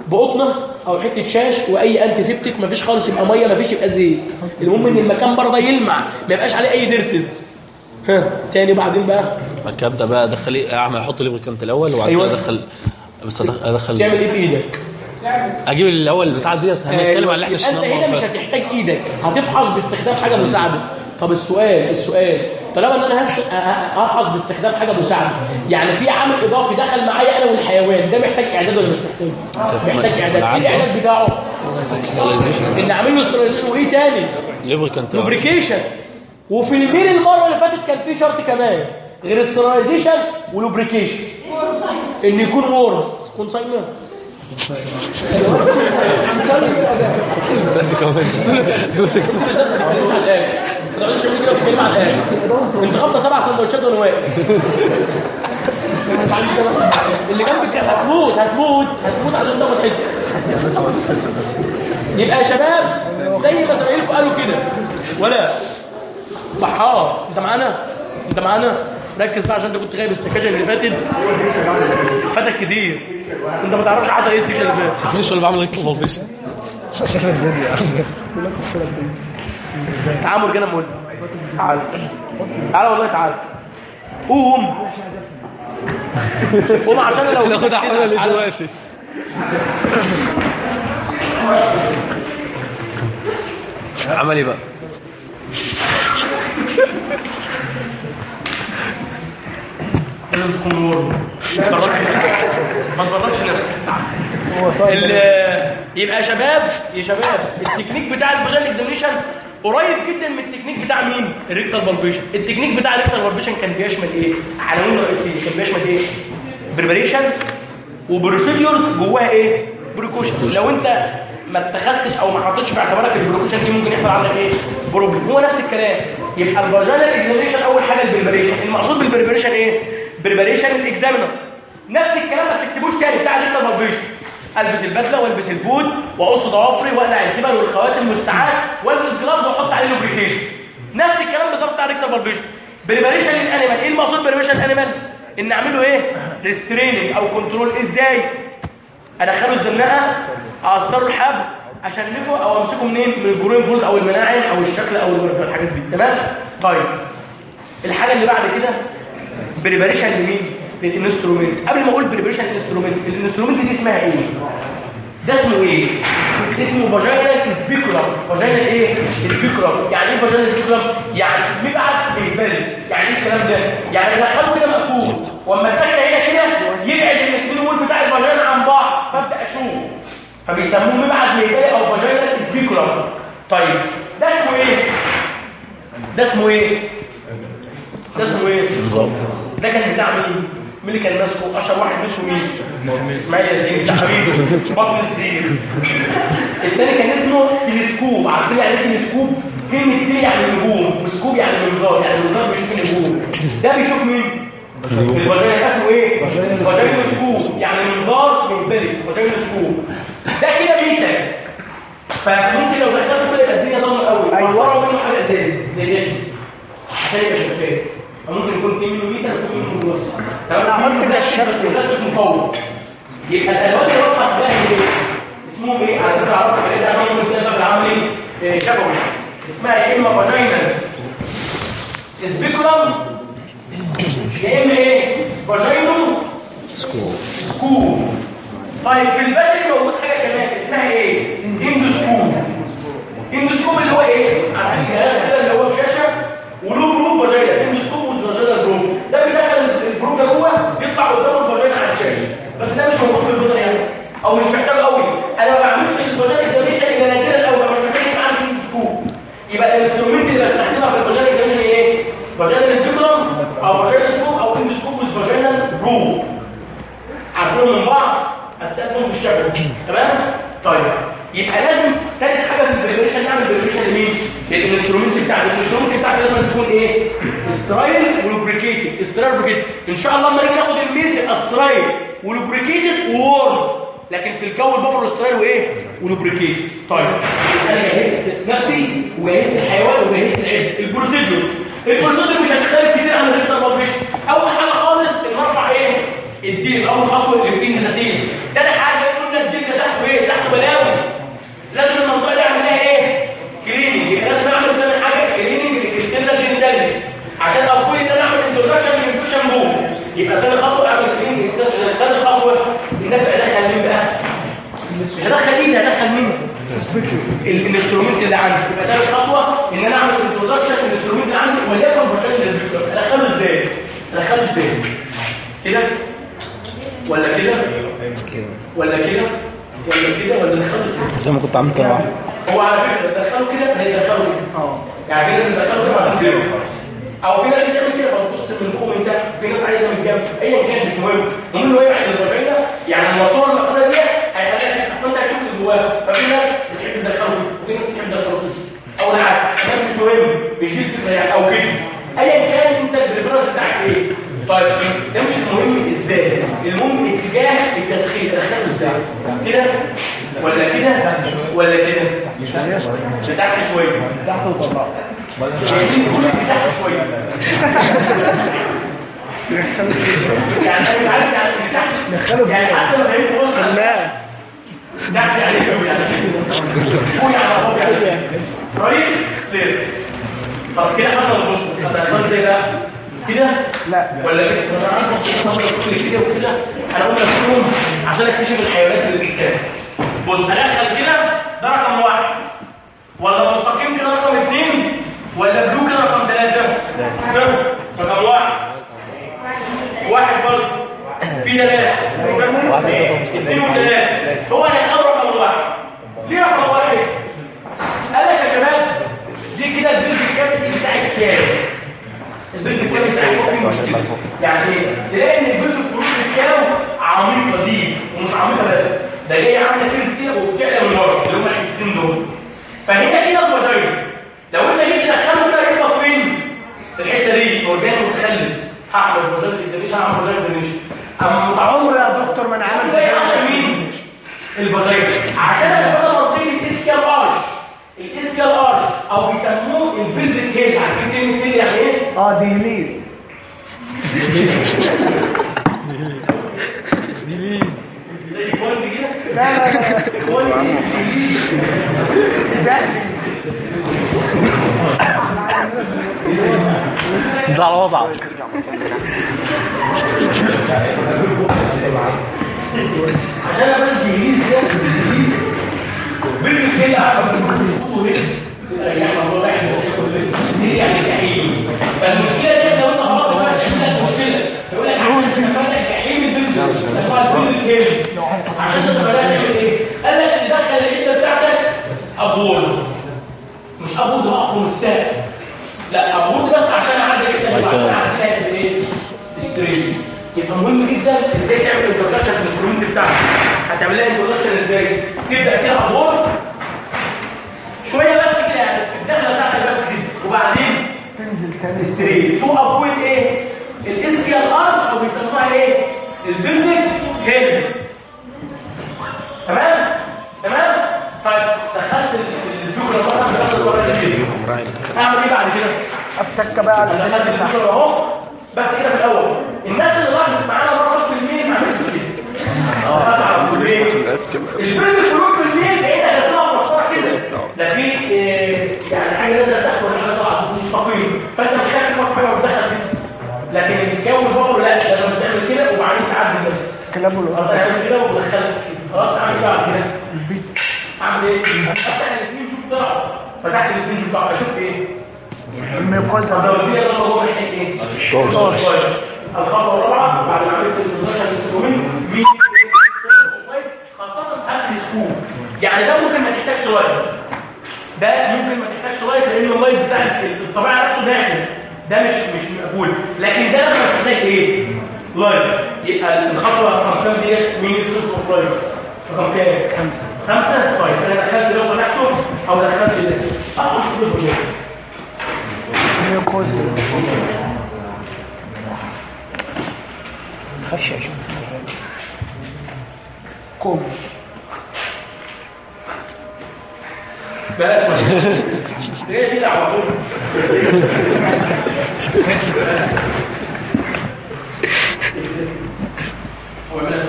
بقطنة أو حتة شاش وأي انتي سيبتك مفيش خالص يبقى مية مفيش يبقى زيت. المهم إن المكان بره ده يلمع ما يبقاش عليه أي ديرتز ها تاني بعدين بقى. بعد كده أبدأ بقى ادخل إيه؟ أعمل أحط ليبريكانت الأول وبعد أيوة. كده أدخل بس ادخل تعمل إيه بايدك أجيب الأول بتاع ديت هنتكلم عن اللي إحنا يبقى أنت شفناه هنا مش هتحتاج إيدك هتفحص باستخدام حاجة مساعدة. طب السؤال السؤال. طالما إن أنا هفحص باستخدام حاجة مساعدة. يعني في عامل إضافي دخل معايا أنا والحيوان ده محتاج إعداد ولا مش محتاج؟ محتاج إعداد. إيه الإعداد بتاعه. إن اعمل له ستيرلايزيشن وإيه تاني؟ لوبريكيشن وفي الميل المرة اللي فاتت كان في شرط كمان. غير ستيرلايزيشن ولوبريكيشن. إن يكون وورم يكون صايم على الآخر انت خبطه سبع سندوتشات وأنا واقف اللي جنبك هتموت هتموت هتموت عشان تاخد حتة يبقى يا شباب زي ما زمايلكم قالوا كده ولا بحار انت معانا انت معانا ركز بقى عشان انت كنت غايب السكاشن اللي فاتت. فاتك كتير. انت ما تعرفش حصل إيه السكشن اللي فات مفيش ولا بعمل ريكتال بالبيشن شكل الفيديو يا عم تعال كده مول. تعال. تعال والله تعال. قوم. قوم عشان لو ناخدها حاجة. دلوقتي. عمل إيه بقى. تكون وورم. ما تبررش نفسك. يبقى يا شباب يا شباب التكنيك بتاع الفوجن اكزامينشن قريب جدا من التكنيك بتاع مين؟ الريكتال بالبيشن التكنيك بتاع الريكتال بالبيشن كان بيشمل إيه؟ عناوين رئيسيه كان بيشمل إيه؟ بريباريشن وبروسيديورز جواها إيه؟ بريكوشن لو أنت ما اتخذتش أو ما حطيتش في اعتبارك البريكوشن دي ممكن يحصل عندك إيه؟ بروبلم هو نفس الكلام. يبقى الفاجينال اكزامينشن أول حاجة البريباريشن المقصود بالبريباريشن إيه؟ بريباريشن الاكزامينر نفس الكلام ما تكتبوش تاني بتاع بالبيشن ألبس البدلة وألبس البوت وأقص ضوافري وأقلع الكبل والخواتم والساعات وألبس جلافز وأحط عليه لوبريكيشن نفس الكلام بالظبط بتاع بالبيشن بريباريشن الانيمال إيه المقصود بريباريشن الانيمال إن اعمل له إيه؟ ريستريننج أو كنترول إزاي؟ أدخله الزنقة اقصره الحبل اشنفه أو أمسكه منين؟ من الجروين فولد أو المناعم أو الشكل أو الحاجات دي. تمام؟ طيب. الحاجة اللي بعد كده بريباريشن لمين للانسترومنت قبل ما أقول بريباريشن للانسترومنت الانسترومنت دي اسمها إيه ده اسمه إيه اسمه فاجينال سبيكولم فاجينال إيه سبيكولم يعني إيه فاجينال سبيكولم يعني مبعد بيتبل يعني إيه الكلام ده؟ يعني دخله كده مقفول وأما اتفك هنا كده يبعد الاثنين وول بتاع الفاجينا عن بعض. فابدأ أشوف فبيسموه مبعد بيتبل أو فاجينال سبيكولم طيب ده اسمه إيه ده اسمه إيه ده اسمه إيه؟ ده كان بتاع مين؟ مين اللي كان ماسكه؟ أشهر واحد اسمه مين؟ إسماعيل ياسين. بتاع حبيبي بطن الزير. الثاني كان اسمه تلسكوب. عارفين يعني إيه تلسكوب؟ كلمة تي يعني نجوم. وسكوب يعني منظار. يعني منظار بيشوف النجوم ده بيشوف مين؟ الفاجينا اسمه إيه؟ فاجينا سكوب يعني منظار من بلد فاجينا سكوب ده كده بيتا فممكن لو دخلته كده يبقى الدنيا ضلمة قوي. أيوه. منه حاجة ازاز زي كده عشان يبقى شفاف. فممكن يكون في منه ميتر وفي منه تمام أحط ده الشفاف بس مش مقوم يبقى الالوان اللي واضحه اسمها إيه اسمهم إيه؟ على فكرة اعرفك عليه ده عشان ممكن تسال في العمل إيه شفوي. اسمها يا إما فاجينا سبيكولم يا إما إيه؟ فاجينو سكوب سكوب طيب في البشري موجود حاجة كمان اسمها إيه؟ اندوسكوب اندوسكوب اللي هو إيه؟ عارفين الجهاز كده اللي هو بشاشه وله بروب فاجينا اندوسكوب وفاجينا بروب ده بيدخل البروب ده جوه يطلع قدامه الفاجينا على الشاشه بس ده مش موجود في البطن يعني أو مش محتاج قوي أنا ما بعملش الفاجينا اكزاميشن الا نادرا قوي مش محتاج يبقى عندي اندوسكوب يبقى الانسترومنت اللي بستخدمها في الفاجينا اكزاميشن إيه فاجينا سيكولم أو فاجينا سكوب أو اندوسكوب وفاجينا بروب عارفينهم من بعض هتسالهم في الشكل تمام طيب يبقى لازم ثالث حاجة في البريبريشن نعمل بريبريشن لمين للانسترومنت بتاعنا الانسترومنت بتاعنا لازم تكون إيه؟ سترايل ولوبريكيتد. سترايل ولوبريكيتد إن شاء الله لما نيجي ناخد الميل تبقى سترايل ولوبريكيتد وورم. لكن في الجو البفر سترايل وإيه؟ ولوبريكيتد. طيب. أنا جهزت نفسي وجهزت الحيوان وجهزت العلم البروسيدور. البروسيدور مش هتختلف كتير عن الريكتال بالبيشن أول حاجة خالص نرفع إيه؟ الدين. أول خطوة الافتين ذاتين تاني حاجة قلنا الدين ده تحته إيه؟ تحته بلاوي لازم المنطقة دي اعمل لها إيه كليننج يبقى لازم اعمل ثاني حاجة كليننج للاكسترنال جينيتالي عشان اقوي هدخل ايدي هدخل مين ال- ال instrument اللي عندي. يبقى خطوه إن أنا أعمل introduction ال instrument اللي عندي وليكن vaginal speculum ادخله إزاي ادخله إزاي كده؟ ولا كده؟ كده ولا كده؟ ولا كده؟ ولا ادخله إزاي زي ما كنت عامل كده واحد. هو على فكرة دخله كده هيدخله كده. آه. يعني في ناس بتدخله كده بعد كده. أو في ناس بتعمل كده فتبص من فوق من تحت في ناس عايزة من الجنب ايا كان مش مهم. المهم إن هو يبعد الفاجينا يعني الماسوره المقفوله دي هيخليها هتشوف اللي جواها ففي ناس كده وفي بتحب تدخله كده أو العكس ده مش مهم مش دي الفكرة أو كده. ايا كان أنت البريفرنس بتاعك إيه؟ طيب ده مش المهم إزاي المهم اتجاه التدخين. ادخله إزاي؟ كده؟ ولا كده؟ ولا كده؟ تحت شوية. تحت وطلعت شايفين كل تحت شوية. يعني مش عارف يعني تحت يعني حتى لو بص لا. تحت يعني إيه يعني. فوق يعني فوق يعني. right left طب كده خدنا البص هتدخل زي ده. كده؟ لا. ولا كده؟ أنا عارف كل كده وكده. أنا قلت لكم عشان أكتشف الحيوانات اللي بتتكلم. بص ادخل كده. ده رقم واحد. ولا مستقيم كده رقم اثنين ولا below كده رقم ثلاثة رقم واحد. واحد برضه. في ثلاثة اثنين وثلاثة هو هيختار رقم واحد ليه رقم واحد؟ قال لك يا شباب دي كده البيت الكامل دي بتاعت كام؟ البيت الكامل بتاعت يعني؟ تلاقي ان البيت الفروض بتاعه عميقة دي ومش عميقة بس ده جاي عاملة كده كده وبتعلى من ورا اللي هم الحتتين دول فهنا كده الفاجينا لو انت جيت تدخله كده هيبقى فين؟ في الحتة دي organ متخلف هعمل vaginal examination هعمل vagina عمر يا دكتور من عمل زي عمل مين؟ ال vagina عشان ابقى منطقه ال ischial arch. ال ischial arch. أو بيسموه ال pelvic heel عارفين كلمة heel يعني إيه؟ آه دهليز زي point كده لا. لا لا point ده ده على وضعك عشان أنا بدي انجليزي انجليزي بيجي كده ده دي يعني جحيم فالمشكلة دي لو انت خلاص دلوقتي عندك مشكله يقول لك عشان تفرق جحيم البنت عشان انت تعمل إيه؟ قال لك تدخل العده بتاعتك ابول ده اخر الساق لا ابول بس عشان عندك إنت عندك إيه؟ يبقى مهم جدا إزاي تعمل introduction في ال instrument بتاعك. هتعمل لها introduction إزاي؟ تبدأ كده ادوار شوية بس كده يعني في الدخلة بتاعتك بس كده. وبعدين تنزل تاني straight to avoid إيه؟ ال ischial arch أو بيسموها إيه؟ ال pelvic heel تمام؟ تمام؟ طيب دخلت بس أعمل إيه بعد كده؟ أفتك بقى على الزوجه أهو. بس كده في الأول. الناس اللي لاحظت معانا مره في الميل ما عملتش كده آه ليه؟ البريد الفلوس في الميل لقيتها جسامه مفتوحة كده. لا في آه، يعني حاجة نازلة تحت ولا حاجة طالعة. مستقيم فأنت مش خايف تروح حاجة وتدخل كده لكن الجو البفر لا ده لما تعمل كده وبعدين تعدي النفس كلام خلاص القطط اعمل كده ودخلت كده خلاص اعمل إيه بعد كده؟ البيتس أعمل إيه؟ أفتح الاثنين شوف طلعوا. فتحت الاثنين شوف طلعوا أشوف إيه لو في يلا هو محتاج إيه؟ الخطوة الرابعة بعد ما عملت الانترودكشن للسيكومين مين خاصة قبل السكوب يعني ده ممكن ما تحتاجش لايت ده ممكن ما تحتاجش لايت لأن اللايت بتاع الطبيعة نفسه داخل. ده مش مش مقبول لكن ده لازم تحتاج إيه؟ لايت يبقى الخطوة كام ديت مين السورس اوف لايت رقم كام خمسه خمسه طيب أنا دخلت لو فتحته أو دخلت ده اخش في البروجيكت الميقوزة خشش كوم بس هي كده على طول هو عملها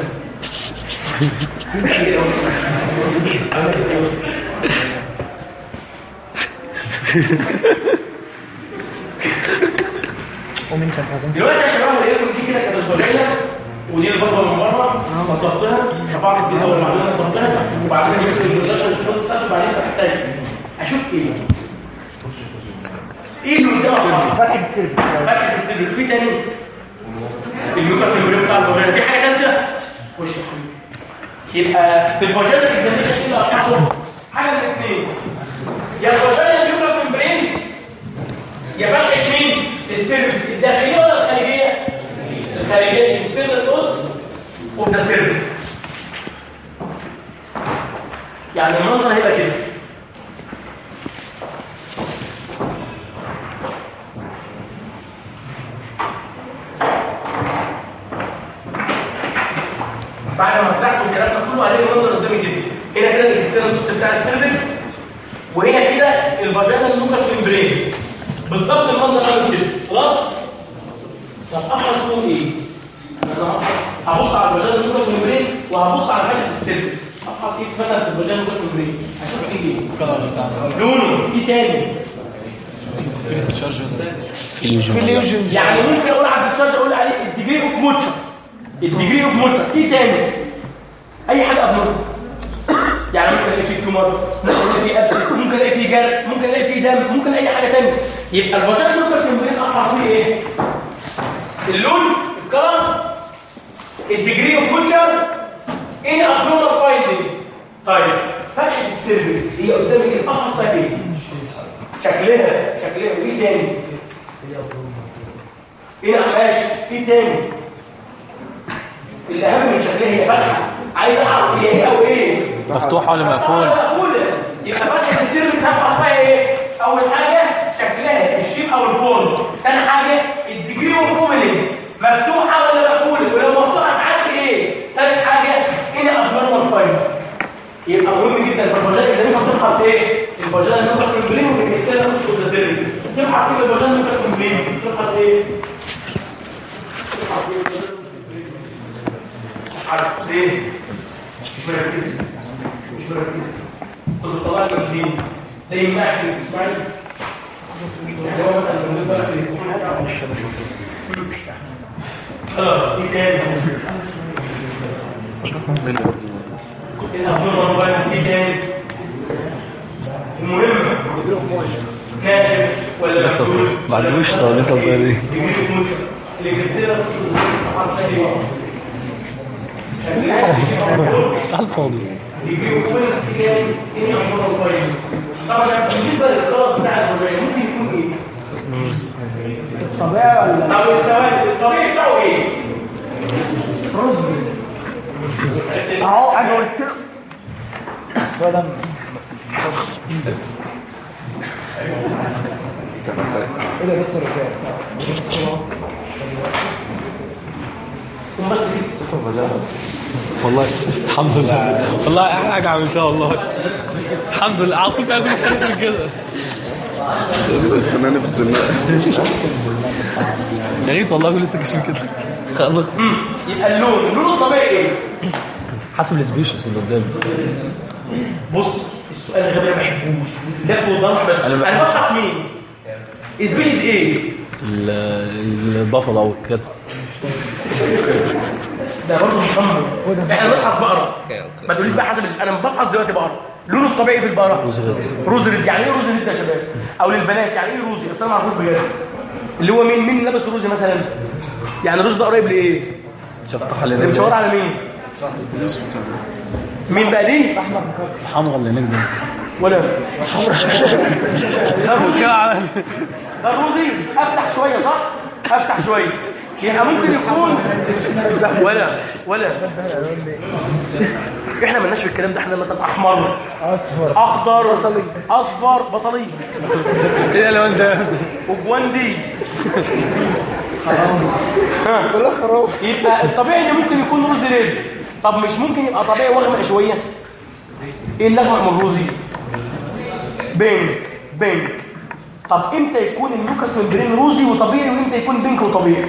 ومن كان هذا دلوقتي يا شباب وليكن دي كده كانت الفضليه ودي الفضله من بره نظفتها رفعت الجهاز وبعدين نظفتها وبعدين جبت الريلاكشن الفرونت بتاعته وبعدين فتحتها أشوف إيه إيه اللي قدامك فتحة ال cervix فتحة ال cervix في تاني ال mucous membrane بتاع ال vagina في حاجة ثالثه خش يا حبيبي يبقى في ال vaginal examination يبقى افحصه حاجة من الاثنين يا ال vaginal mucous membrane يا فتحه مين ال cervix. الداخلية ولا الخارجية؟ الخارجية ال external os of the cervix. يعني المنظر هيبقى كده. بعد ما فتحت الكلام كله هلاقي المنظر قدامي كده هنا كده ال external os بتاع ال cervix وهنا كده ال vaginal mucous membrane بالظبط المنظر عامل كده. خلاص؟ طب افحص فيهم إيه؟ أنا هبص على ال vaginal mucous membrane وهبص على حتة ال cervix. أفحص إيه؟ مثلا في ال vaginal mucous membrane هشوف فيه إيه؟ لونه إيه تاني؟ في lesion يعني ممكن أقول على ال discharge أقول عليه ال degree of moisture ال degree of moisture إيه تاني؟ أي حاجة abnormal يعني ممكن ألاقي فيه tumor ممكن ألاقي فيه abscess ممكن ألاقي فيه جرح ممكن ألاقي فيه دم ممكن أي حاجة تانية. يبقى ال vaginal mucous membrane افحص فيه إيه؟ اللون ال color ال degree of moisture any abnormal finding طيب فتحة ال cervix هي قدامي فيها إيه شكلها شكلها وايه تاني. إيه قماش إيه تاني. الأهم من شكلها هي فتحة. عايز اعرف هي إيه أو إيه مفتوحة ولا مقفولة؟ مقفوله يبقى فتحه ال cervix هفحص فيها إيه اول حاجة شكلها ال shape أو ال form ثاني حاجة ال degree of opening مفتوحه ولا مقفوله ولو مفتوحه تعدي إيه ثالث حاجة any abnormal finding يبقى مهم جدا في ال vagina اذا انت بتفحص إيه mucous membrane وال external os of the cervix تفحص إيه ال vaginal mucous membrane تفحص إيه تفحص إيه مش عارف ليه مركز مش مركز كنت طلعت الدين دايما احكي اسمعي يعني هو مثلا بالنسبة خلاص إيه تاني المهم كاشف ولا مقفول بعد انت موشة الكريستيرا على الفاضي طبعا بالنسبة للقرار بتاع الرجل ممكن يكون إيه؟ طبيعي ولا طب الطبيعي بتاعه إيه؟ رز اهو أنا قلت له كده والله الحمد لله. والله أحلى حاجة عملتها والله. الحمد لله. على طول بقى كل سنة كده. استناني في السنة يا ريت والله كل سنة كده. خلاص. يبقى اللون اللون الطبيعي إيه؟ حسب ال species اللي قدامي. بص السؤال الغبي أنا ما بحبوش. لف أنا أنا, ببحث مين؟ species إيه؟ ال- البافلو أو ال cat ده برضه مصمم إحنا بنبحث بقرة. ما تقوليش بقى حسب أنا ببحث دلوقتي بقرة. لونه الطبيعي في البقرة. rose red. rose red يعني إيه rose red ده يا شباب؟ أو للبنات. يعني إيه rosy؟ بس أنا ما أعرفوش بجد. اللي هو مين مين لابس rosy مثلا؟ يعني rose ده قريب لإيه؟ ده اللي مشاور على مين؟ مين بقى دي؟ الحمرا اللي هناك دي ولا روزي ده روزي أفتح شوية صح؟ أفتح شوية. يبقى ممكن يكون ولا ولا. إحنا مالناش في الكلام ده إحنا مثلا أحمر أصفر. أخضر بصلي. أصفر بصلي. إيه الالوان ده وجواندي. كلها خروف يبقى الطبيعي إن ممكن يكون روز ريد طب مش ممكن يبقى طبيعي واغمق شوية؟ إيه اللي أغمق من ال rosy pink pink. طب إمتى يكون ال mucous membrane rosy وطبيعي وامتى يكون pink وطبيعي؟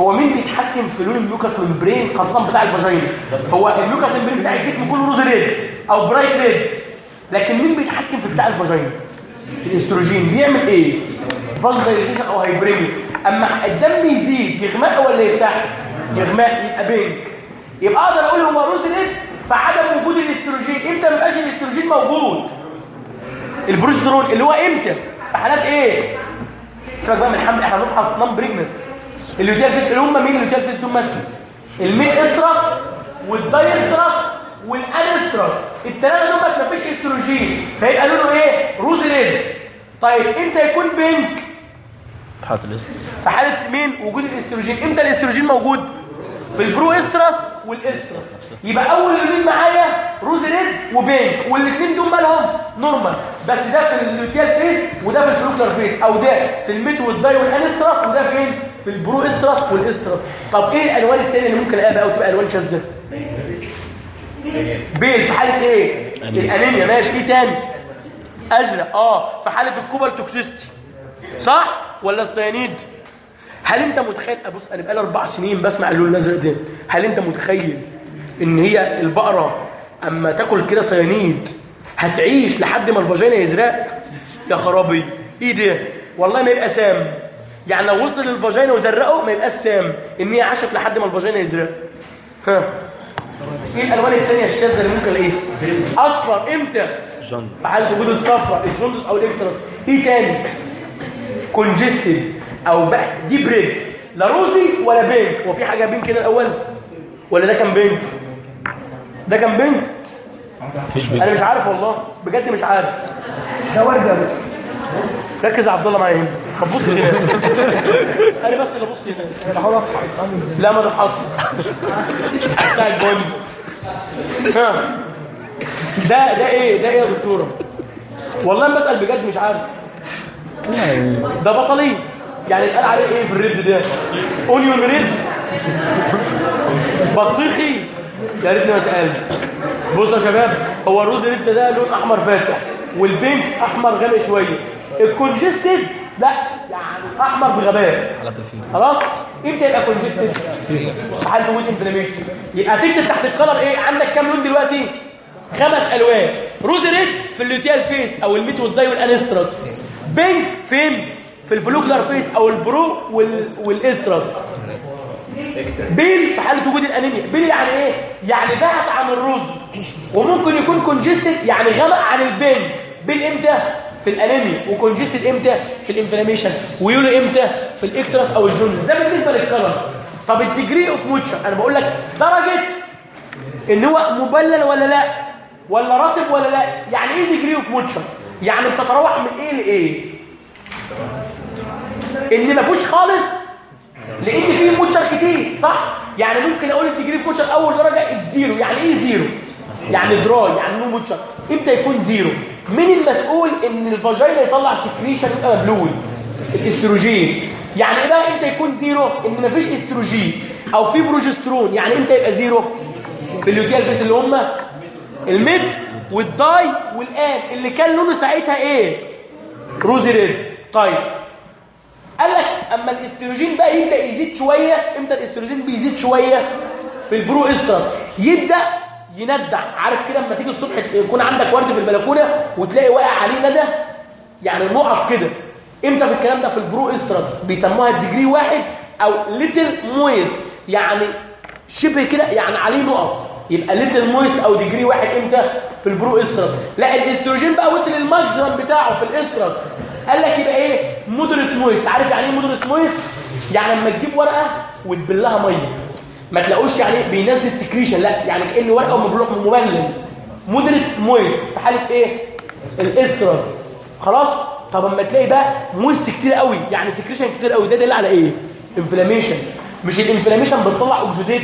هو مين بيتحكم في لون ال mucous membrane خاصة بتاع ال vagina هو ال mucous membrane بتاع الجسم كله rose red أو bright red لكن مين بيتحكم في بتاع ال vagina ال estrogen بيعمل إيه؟ vasodilation أو hyperemia. أما الدم يزيد يغمق ولا يفتح؟ يغمق يبقى pink. يبقى أقدر أقول هو rose red في عدم وجود الاستروجين. إمتى ما يبقاش الاستروجين موجود؟ البروجسترون اللي هو إمتى؟ في حالات إيه؟ سيبك بقى من الحمل إحنا بنفحص non pregnant ال luteal phase اللي هم مين ال luteal phase دول؟ مين ال metestrus وال diestrus وال anestrus الثلاثه دول ما فيش إستروجين. فيبقى لونه إيه؟ rose red طيب إمتى يكون pink؟ في حالة مين وجود الإستروجين. إمتى الإستروجين موجود؟ في ال proestrus وال estrus يبقى أول الاثنين معايا rose red و pink والاثنين دول مالهم؟ normal. بس ده في ال luteal phase وده في ال follicular phase. أو ده في ال met وال di وال anestrus وده فين؟ في ال proestrus وال estrus طب إيه الألوان الثانية اللي ممكن ألاقيها بقى وتبقى ألوان شاذة؟ pale في حالة إيه؟ الأنيميا. ماشي. إيه تاني؟ أزرق. آه. في حالة ال copper toxicity. صح؟ ولا الصيانيد؟ هل انت متخيل أبص أنا بقالي أربع سنين بسمع اللون الازرق ده هل انت متخيل إن هي البقرة أما تاكل كده صيانيد هتعيش لحد ما ال vagina يزرق؟ يا خرابي. إيه ده؟ والله ما يبقى سام. يعني لو وصل لل vagina وزرقه ما يبقاش سام إن هي عاشت لحد ما ال vagina يزرق. ها. إيه الألوان الثانية الشاذة اللي ممكن ألاقيها؟ أصفر. إمتى؟ جن في حاله وجود الصفرة الجوندس أو الاكترس إيه تاني؟ كونجستد أو بقى دي بريد لا روزي ولا بينك هو في حاجة بينك كده الأول؟ ولا ده كان بينك ده كان بينك مفيش أنا مش عارف والله. بجد مش عارف. ده وردة ركز يا عبد الله معايا هنا. ما تبصش هنا. أنا بس اللي بص هنا. أنا بحاول افحص لا ما تفحصش بتاع ال point ها. ده ده إيه؟ ده إيه يا دكتورة؟ والله أنا بسأل بجد مش عارف. ده بصلي. يعني اتقال عليه إيه في ال red ده؟ onion red. بطيخي. يا ريتني ما سألت. بصوا يا شباب هو ال rose red ده لون أحمر فاتح وال pink أحمر غامق شوية. ال congested لا يعني أحمر بغباء خلاص؟ إمتى يبقى congested؟ في حاله وجود inflammation. يبقى تكتب تحت ال color إيه؟ عندك كام لون دلوقتي؟ خمس ألوان. rose red في ال luteal phase أو ال met وال di وال anestrus pink فين؟ في ال follicular phase أو ال pro وال... وال estrus pale في حالة وجود الأنيميا. pale يعني إيه؟ يعني بعد عن ال rose وممكن يكون congested يعني غمق عن ال pink pale إمتى؟ في الأنيميا. و congested إمتى؟ في ال inflammation و yellow إمتى؟ في ال icterus أو ال jaundice ده بالنسبة لل color طب ال degree of moisture أنا بقول لك درجة ان هو مبلل ولا لا؟ ولا رطب ولا لا؟ يعني إيه degree of moisture يعني بتتراوح من إيه لايه ان ما فيهوش خالص. لأن في moisture كتير صح؟ يعني ممكن أقول ال degree of moisture أول درجة ال zero يعني إيه zero يعني dry يعني no moisture إمتى يكون zero مين المسؤول إن ال vagina يطلع secretion يبقى مبلول الاستروجين يعني إيه بقى إمتى يكون zero إن مفيش استروجين أو في بروجسترون يعني إمتى يبقى zero في ال luteal phase اللي هم ال met وال di وال an. اللي كان لونه ساعتها إيه؟ rosy red. طيب قال لك اما الاستروجين بقى يبدأ يزيد شوية إمتى الاستروجين بيزيد شوية؟ في ال proestrus يبدأ يندي. عارف كده اما تيجي الصبح يكون عندك ورد في البلكونة وتلاقي واقع عليه ندى؟ يعني نقط كده. إمتى في الكلام ده؟ في ال proestrus بيسموها ال degree واحد أو little moist يعني شبه كده يعني عليه نقط. يبقى little moist أو degree واحد إمتى؟ في ال proestrus لا الاستروجين بقى وصل ال maximum بتاعه في ال estrus قال لك يبقى إيه؟ moderate moist. عارف يعني إيه moderate moist؟ يعني لما تجيب ورقة وتبلها مية. ما تلاقوش يعني بينزل secretion لا يعني كأن ورقة ومبلوع مبلل. moderate moist في حالة إيه؟ ال estrus. خلاص؟ طب أما تلاقي ده moist كتير قوي يعني secretion كتير قوي ده دليل على إيه؟ inflammation مش ال inflammation بتطلع exudate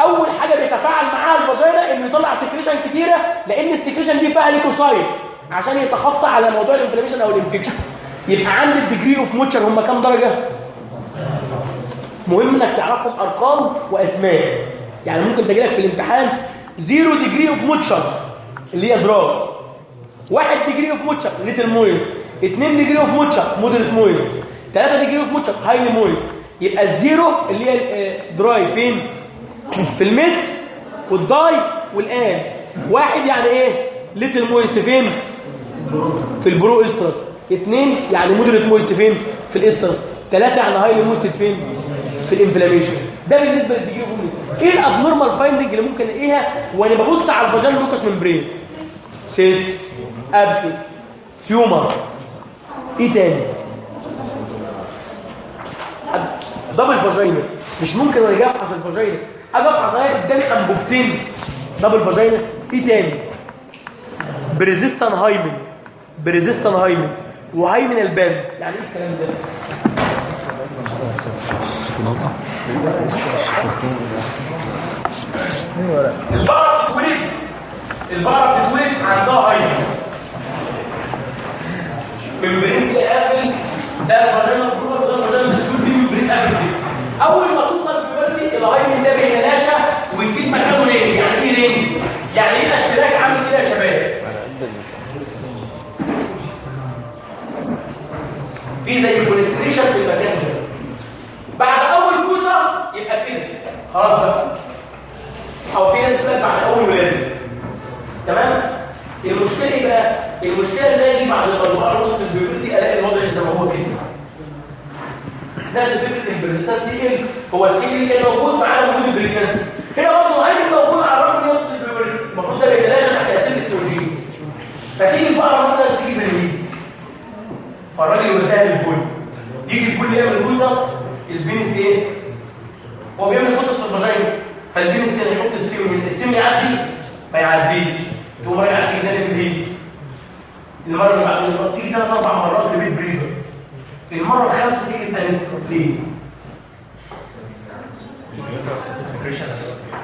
أول حاجة بيتفاعل معاها ال vagina انه يطلع secretion كتيرة لأن ال secretion دي فيها leukocyte عشان يتخطى على موضوع ال inflammation أو ال infection. يبقى عند ال degree of moisture هم كام درجة؟ مهم إنك تعرفهم أرقام وأسماء. يعني ممكن تجي لك في الامتحان zero degree of moisture اللي هي dry واحد degree of moisture little moist. اثنين degree of moisture moderate moist. ثلاثة degree of moisture highly moist. يبقى ال zero اللي هي آه، dry فين؟ في ال met وال di وال an. واحد يعني إيه؟ little moist فين؟ في ال proestrus. اثنين يعني moderate moist فين؟ في ال estrus. ثلاثة يعني highly moist فين؟ في ال inflammation. ده بالنسبة لل degree of إيه ال abnormal finding اللي ممكن الاقيها وأنا ببص على ال vaginal mucous membrane cyst abscess tumor إيه تاني؟ double vagina مش ممكن جاي افحص ال vagina أجي افحص الاقي قدامي انبوبتين double vagina إيه تاني؟ persistent hymen. persistent hymen. و hymen ال band يعني إيه الكلام ده؟ البقرة بتتولد. البقرة بتتولد عندها hymen. membrane قافل ده ال vagina ال proper ده ال vagina مسؤول فيه membrane قافل أول ما توصل puberty ال hymen ده بيتلاشى ويسيب مكانه ring يعني إيه ring يعني إيه اختلاج في زي constriction في المكان ده. بعد أول coitus يبقى كده. خلاص بقى. أو في ناس تقول لك بعد أول ولاده تمام؟ المشكلة إيه بقى؟ المشكلة إن أجي بعد ما أروح ال puberty ألاقي الوضع زي ما هو كده. نفس فكرة ال persistency إيه؟ هو ال CL اللي كان موجود معاه وجود ال pregnancy هنا برضه ال hymen موجود على الرغم ان يوصل ال puberty المفروض ده بيتلاشى تحت تاثير الاستروجين فتيجي البقرة مثلا فالراجل يوديها لل bull يجي ال bull يعمل coitus ال penis إيه؟ هو بيعمل coitus في ال vagina فال penis يحط ال semen ال semen يعدي ما يعديش. تقوم راجع تيجي تاني في ال heat المرة اللي بعدين تيجي ثلاث أربع مرات repeat breeder المرة الخامسة تيجي ال anestrus ليه؟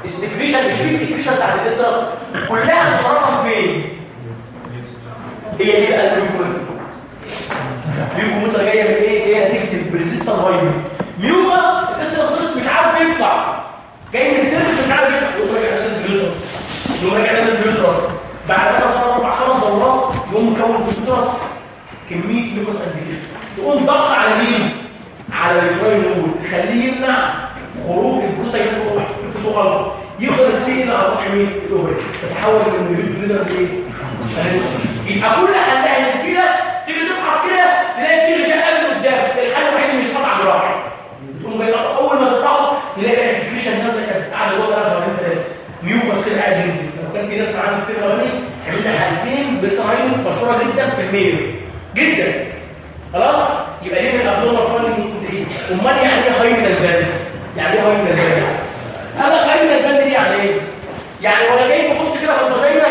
ال secretion مش في secretion ساعة ال estrus كلها بتتراكم فين؟ هي دي بقى ال mucometra ال mucometra جاية من إيه؟ جاية نتيجه ال persistent hymen mucus ال estrus مش عارف يطلع. جاي من ال cervix مش عارف يطلع. يقوم راجع نازل بال uterus يقوم راجع نازل بيوترس بعد مثلا أربع خمس دورات يقوم مكون بيوترس كمية ميوكس قد إيه. تقوم ضغط على مين؟ على الريتراين نود تخليه يمنع خروج في الفا يفضل السيل على سطح مين الاوفري تتحول من ميلود ليدر لايه يبقى كل حلها من كده تيجي تفحص كده تلاقي في رجال قبل قدام الحل الوحيد اللي يتقطع جراحي تقوم جاي قطع اول ما تقطعه تلاقي بقى سكريشن نازله كانت قاعدة جوه بقى شهرين ثلاثة ميوكس كده قاعد ينزل لو كان في ناس عندها كتير اولاني عملنا حالتين بصراحه مشهوره جدا في الميل جدا. خلاص؟ يبقى دي من الابنورمال فاندنج إيه أمال يعني إيه هاي من البند يعني إيه هاي من البند أنا هاي من البند دي يعني إيه؟ يعني وأنا جاي ببص كده في الفاجينا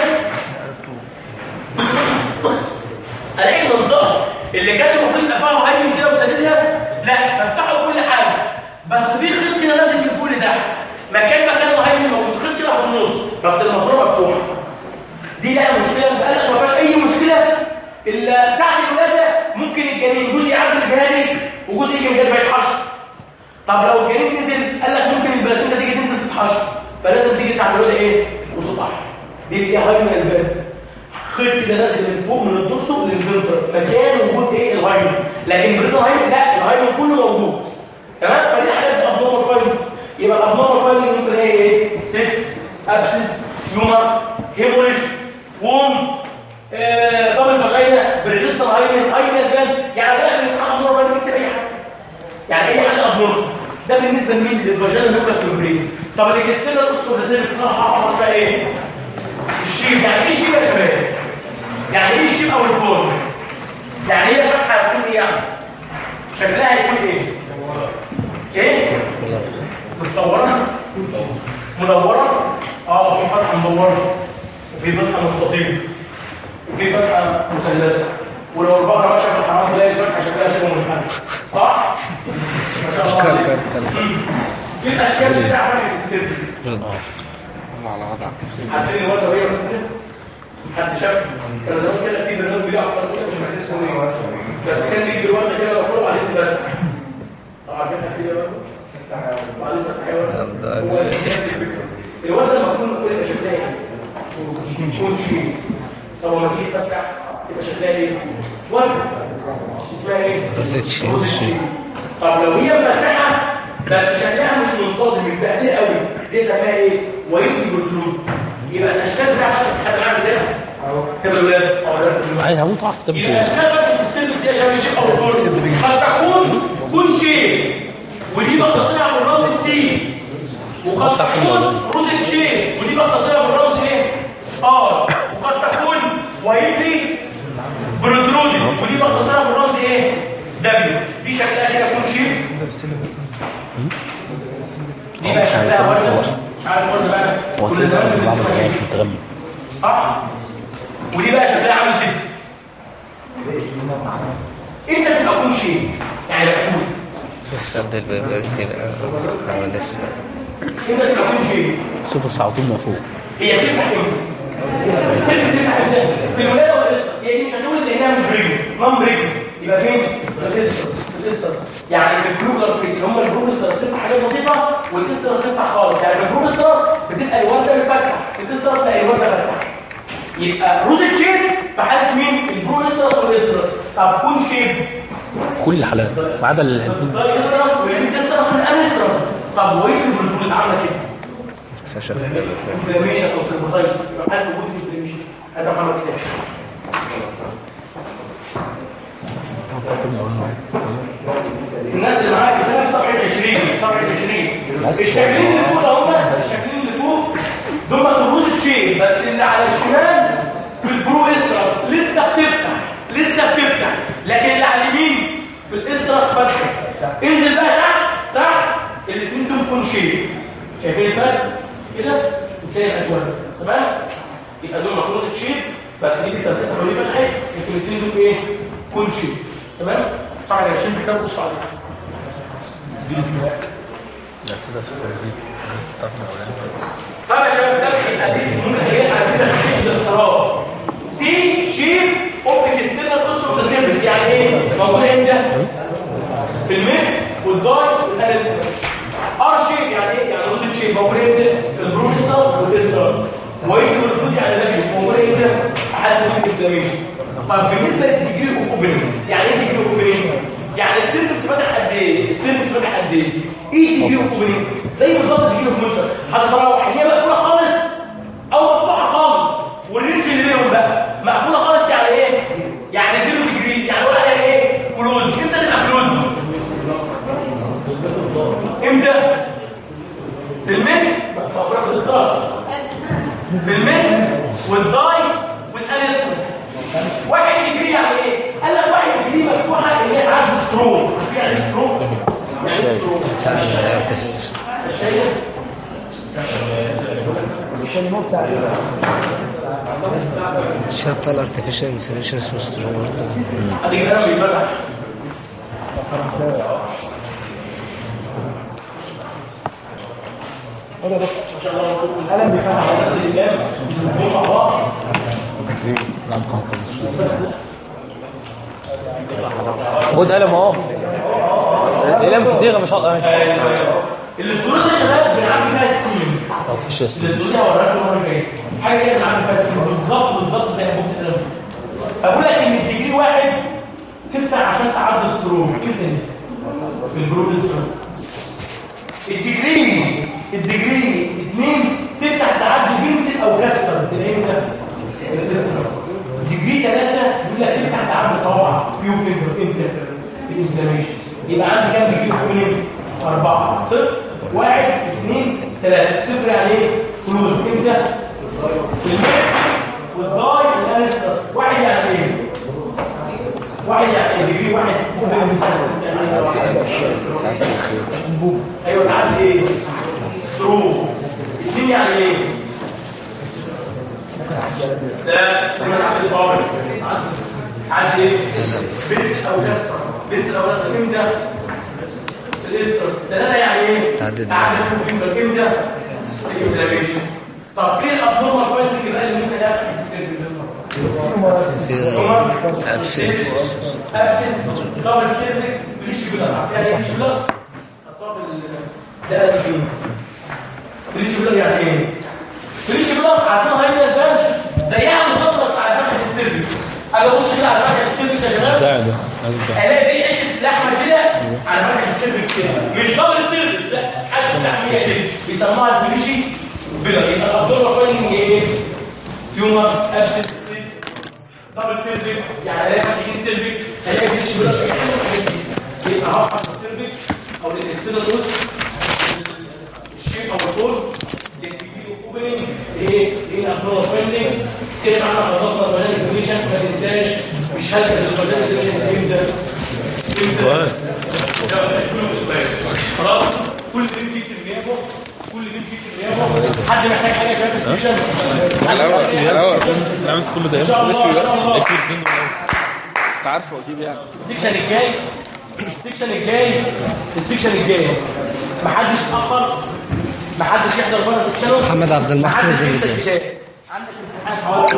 ألاقي المنطقة اللي كان المفروض يبقى فيها مهيمن كده وسددها؟ لا بفتحه كل حاجة. بس في خيط كده نازل من فوق لتحت. مكان مكان مهيمن موجود. خيط كده في النص. بس الماسورة مفتوحة. دي مشكلة. بقى الجهالي وجزء يجي من يتحشر. طب لو الجنين نزل قال لك ممكن البلاسينتا تيجي تنزل تتحشر. فلازم تيجي ساعه الولاده إيه؟ وتطلع دي دي هاي من الباب. خيط كده نازل من فوق من الدورسو للفنتر مكان وجود إيه؟ الهايمن لكن persistent hymen لا ال hymen كله موجود. تمام؟ فدي حاجات abnormal finding يبقى ال abnormal finding ممكن إيه إيه؟ cyst abscess tumor hemorrhage wound double vagina persistent hymen hymen ال band يعني ده من abnormal finding بيكتب اي حاجة يعني أي حاجة abnormal ده بالنسبة لمين؟ لل vaginal mucous membrane طب ال external os of cervix خلاص بقى إيه؟ ال shape. يعني إيه ال shape يا شباب؟ يعني إيه ال shape أو ال form يعني هي الفتحه هتكون إيه؟ يعني شكلها هيكون إيه؟ إيه؟ متصورة؟ مدورة؟ آه في فتحه مدورة. وفي فتحه مستطيله وفي فتحه مثلثه ولو البقرة ماشيه في الحرام تلاقي الفتحة شكلها شبه منحنى صح؟ ما شاء الله عليك. في الأشكال بتاع فرق السر عارفين الواد وهي مثلا حد شاف. كان زمان كده في برنامج على القناه مش فاكر اسمه إيه. بس كان بيجي الواد كده مفروض عليه فتح طبعا عارفين في الواد وبعدين فتح ده المفروض المفروض يبقى شكلها إيه؟ يكون شيء طب لما تيجي تفتح يبقى شكلها إيه؟ ورده اسمها إيه؟ طب لو هي مفتحه بس شكلها مش منتظم متبهدل قوي دي اسمها إيه؟ وايد بروترود يبقى الاشكال بتاع حد عامل ده كده الولاد عايز هموت اعرف كتاب يبقى فين اشكال فتحه السيرفس يا شباب شيء أو الفرد قد تكون كون شيء ودي تصنع بالرمز السي وقد تكون روزن شيب ودي بختصرها بالرمز إيه ار وقد تكون وايتلي بروترودي ودي بختصرها بالرمز إيه؟ دبليو. دي شكلها كده يكون شيب. دي بقى شكلها ورده مش عارف ورده بقى. كل زمان متغمي صح ودي بقى شكلها عامل كده انت تبقى كل شيء يعني مقفول لسه عبد بقى هو لسه. انت تبقى كل شيء صفر ساعتين ما فوق. هي بتفتح إمتى؟ بتفتح إمتى؟ في الولاده ولا القسط هي دي مش هتقول لانها مش بريجن نون بريجن يبقى فين؟ في القسط يعني في البلوغر فيس هم البروجسترس بتفتح حاجات بسيطه والقسطرس بتفتح خالص يعني في البروجسترس بتبقى الورده في القسطرس لا الورده بتفتح يبقى روزت شيب في حاله مين؟ البروجسترس والاسترس طب كون شيب كل الحالات ما عدا ال- الاسترس والانتسترس والانسترس طب وين البروتون عامله كده؟ اتفشخت inflammation أو cervicitis يبقى حاله وجود الناس اللي معاك كده صفحه 20 صفحه 20 الشكلين اللي فوق هم الشكلين اللي فوق دول مطروز تشيل بس اللي على الشمال في ال proestrus لسه بتفتح لسه بتفتح لكن اللي على اليمين في ال estrus فتحه انزل بقى تحت تحت الاثنين دول كون شيء شايفين الفرق كده وتلاقي الاتوان تمام؟ يبقى دول مطروز تشيل بس دي بتفتح ودي فتحت لكن الاثنين دول إيه؟ كون شيء تمام؟ صفحه 20 في كتاب بصوا عليها. طب يا شباب ده دي ممكن على كده شيء باختصار سي شيب of external os of cervix يعني إيه؟ موجودة إمتى في ال met وال di وال anestrus R shape يعني إيه؟ يعني rose shape موجودة إمتى وايه المفروض يعني ده موجوده إمتى في حاله ال inflammation طب بالنسبة لل degree opening يعني إيه degree opening يعني ال cervix فاتح قد إيه؟ ال cervix فاتح قد إيه؟ إيه degree opening زي بالظبط degree of moisture هتروح هي مقفوله خالص أو مفتوحه خالص وال range اللي بينهم بقى مقفوله خالص يعني إيه يعني zero degree يعني نقول عليها إيه closed إمتى تبقى closed إمتى في ال met مقفوله في ال estrus في ال met وال di وال anestrus واحد degree يعني إيه؟ قال لك واحد degree مفتوحه اللي هي تعدي straw في يعني يعني إيه straw بتاع ال artificial الشيء الشاب بتاع الارتفيشال انسليشن اسمه سترو ادي كلام بيفتح القلم بيفتح خد قلم اهو. قلم كتير مش هقدر الأسطورة دي شباب بنعمل فيها السين مفيش اسم الأسطورة دي هوريها لكم المره الجايه حاجة كده بنعمل فيها السين بالظبط بالظبط زي ما قلت أنا أقول لك إن الديجري واحد تفتح عشان تعدي ستروم كده في البروفيسورز الديجري الديجري اثنين تفتح تعدي بنسل أو كاستر تلاقيه إمتى ال catheter degree ثلاثة يقول لك تفتح تعدي صوابع few finger إمتى في ال inflammation يبقى عندي كام degree فوق أربعة صفر واحد اثنين ثلاثة صفر يعني إيه؟ closed إمتى؟ في ال met وال anestrus واحد يعني إيه؟ واحد يعني إيه؟ degree واحد ممكن المسلسل أيوه تعدي إيه؟ سترو اثنين يعني إيه؟ لا كمان تعدي صابر تعدي إيه؟ بنت أو كسر بنت أو كسر إمتى؟ الاسترس ثلاثة يعني إيه؟ تعدي تعدي في إمتى؟ الانفلاميشن طب إيه الابنورمال فايندنج بقى اللي ممكن يفتح السيرفيس؟ ابسس ابسس دبل سيرفيس فيش بلاد يعني إيه فيش بلاد؟ حطها في ال ده فين؟ فيش بلاد يعني إيه؟ فيش بلاد عارفين هاي البان زيها بالظبط بس على فتحه السيرفيس أجي أبص كده على فتحه السيرفيس يا شباب ألاقي في حتة لحمة كده على فتح السيرفكس كده. مش دبل سيرفكس لا حاجة تحميه كده بيسموها الفيشي بيلر. يبقى الابدور فايننج إيه؟ تيومر ابسس دبل سيرفكس يعني ألاقي فتحين سيرفكس ألاقي فيشي بيلر. يبقى هفحص السيرفكس أو الاكسترنال الشيب أو الفول اوبننج إيه إيه ابنور بيندنج كده إحنا خلصنا البيان انفورميشن ما تنساش مش هلكه البيان انفورميشن إمتى إمتى خلاص كل اللي جيت غيابه كل اللي جيت غيابه حد محتاج حاجة شايف ال session أنا عملت كل ده الله أكيد انت عارفه أكيد يعني ال section الجاي ال section الجاي ال section الجاي محدش اتاخر محدش يحضر بره سكشنه محمد عبد المحسن. الكتاب. عندك امتحان حوالي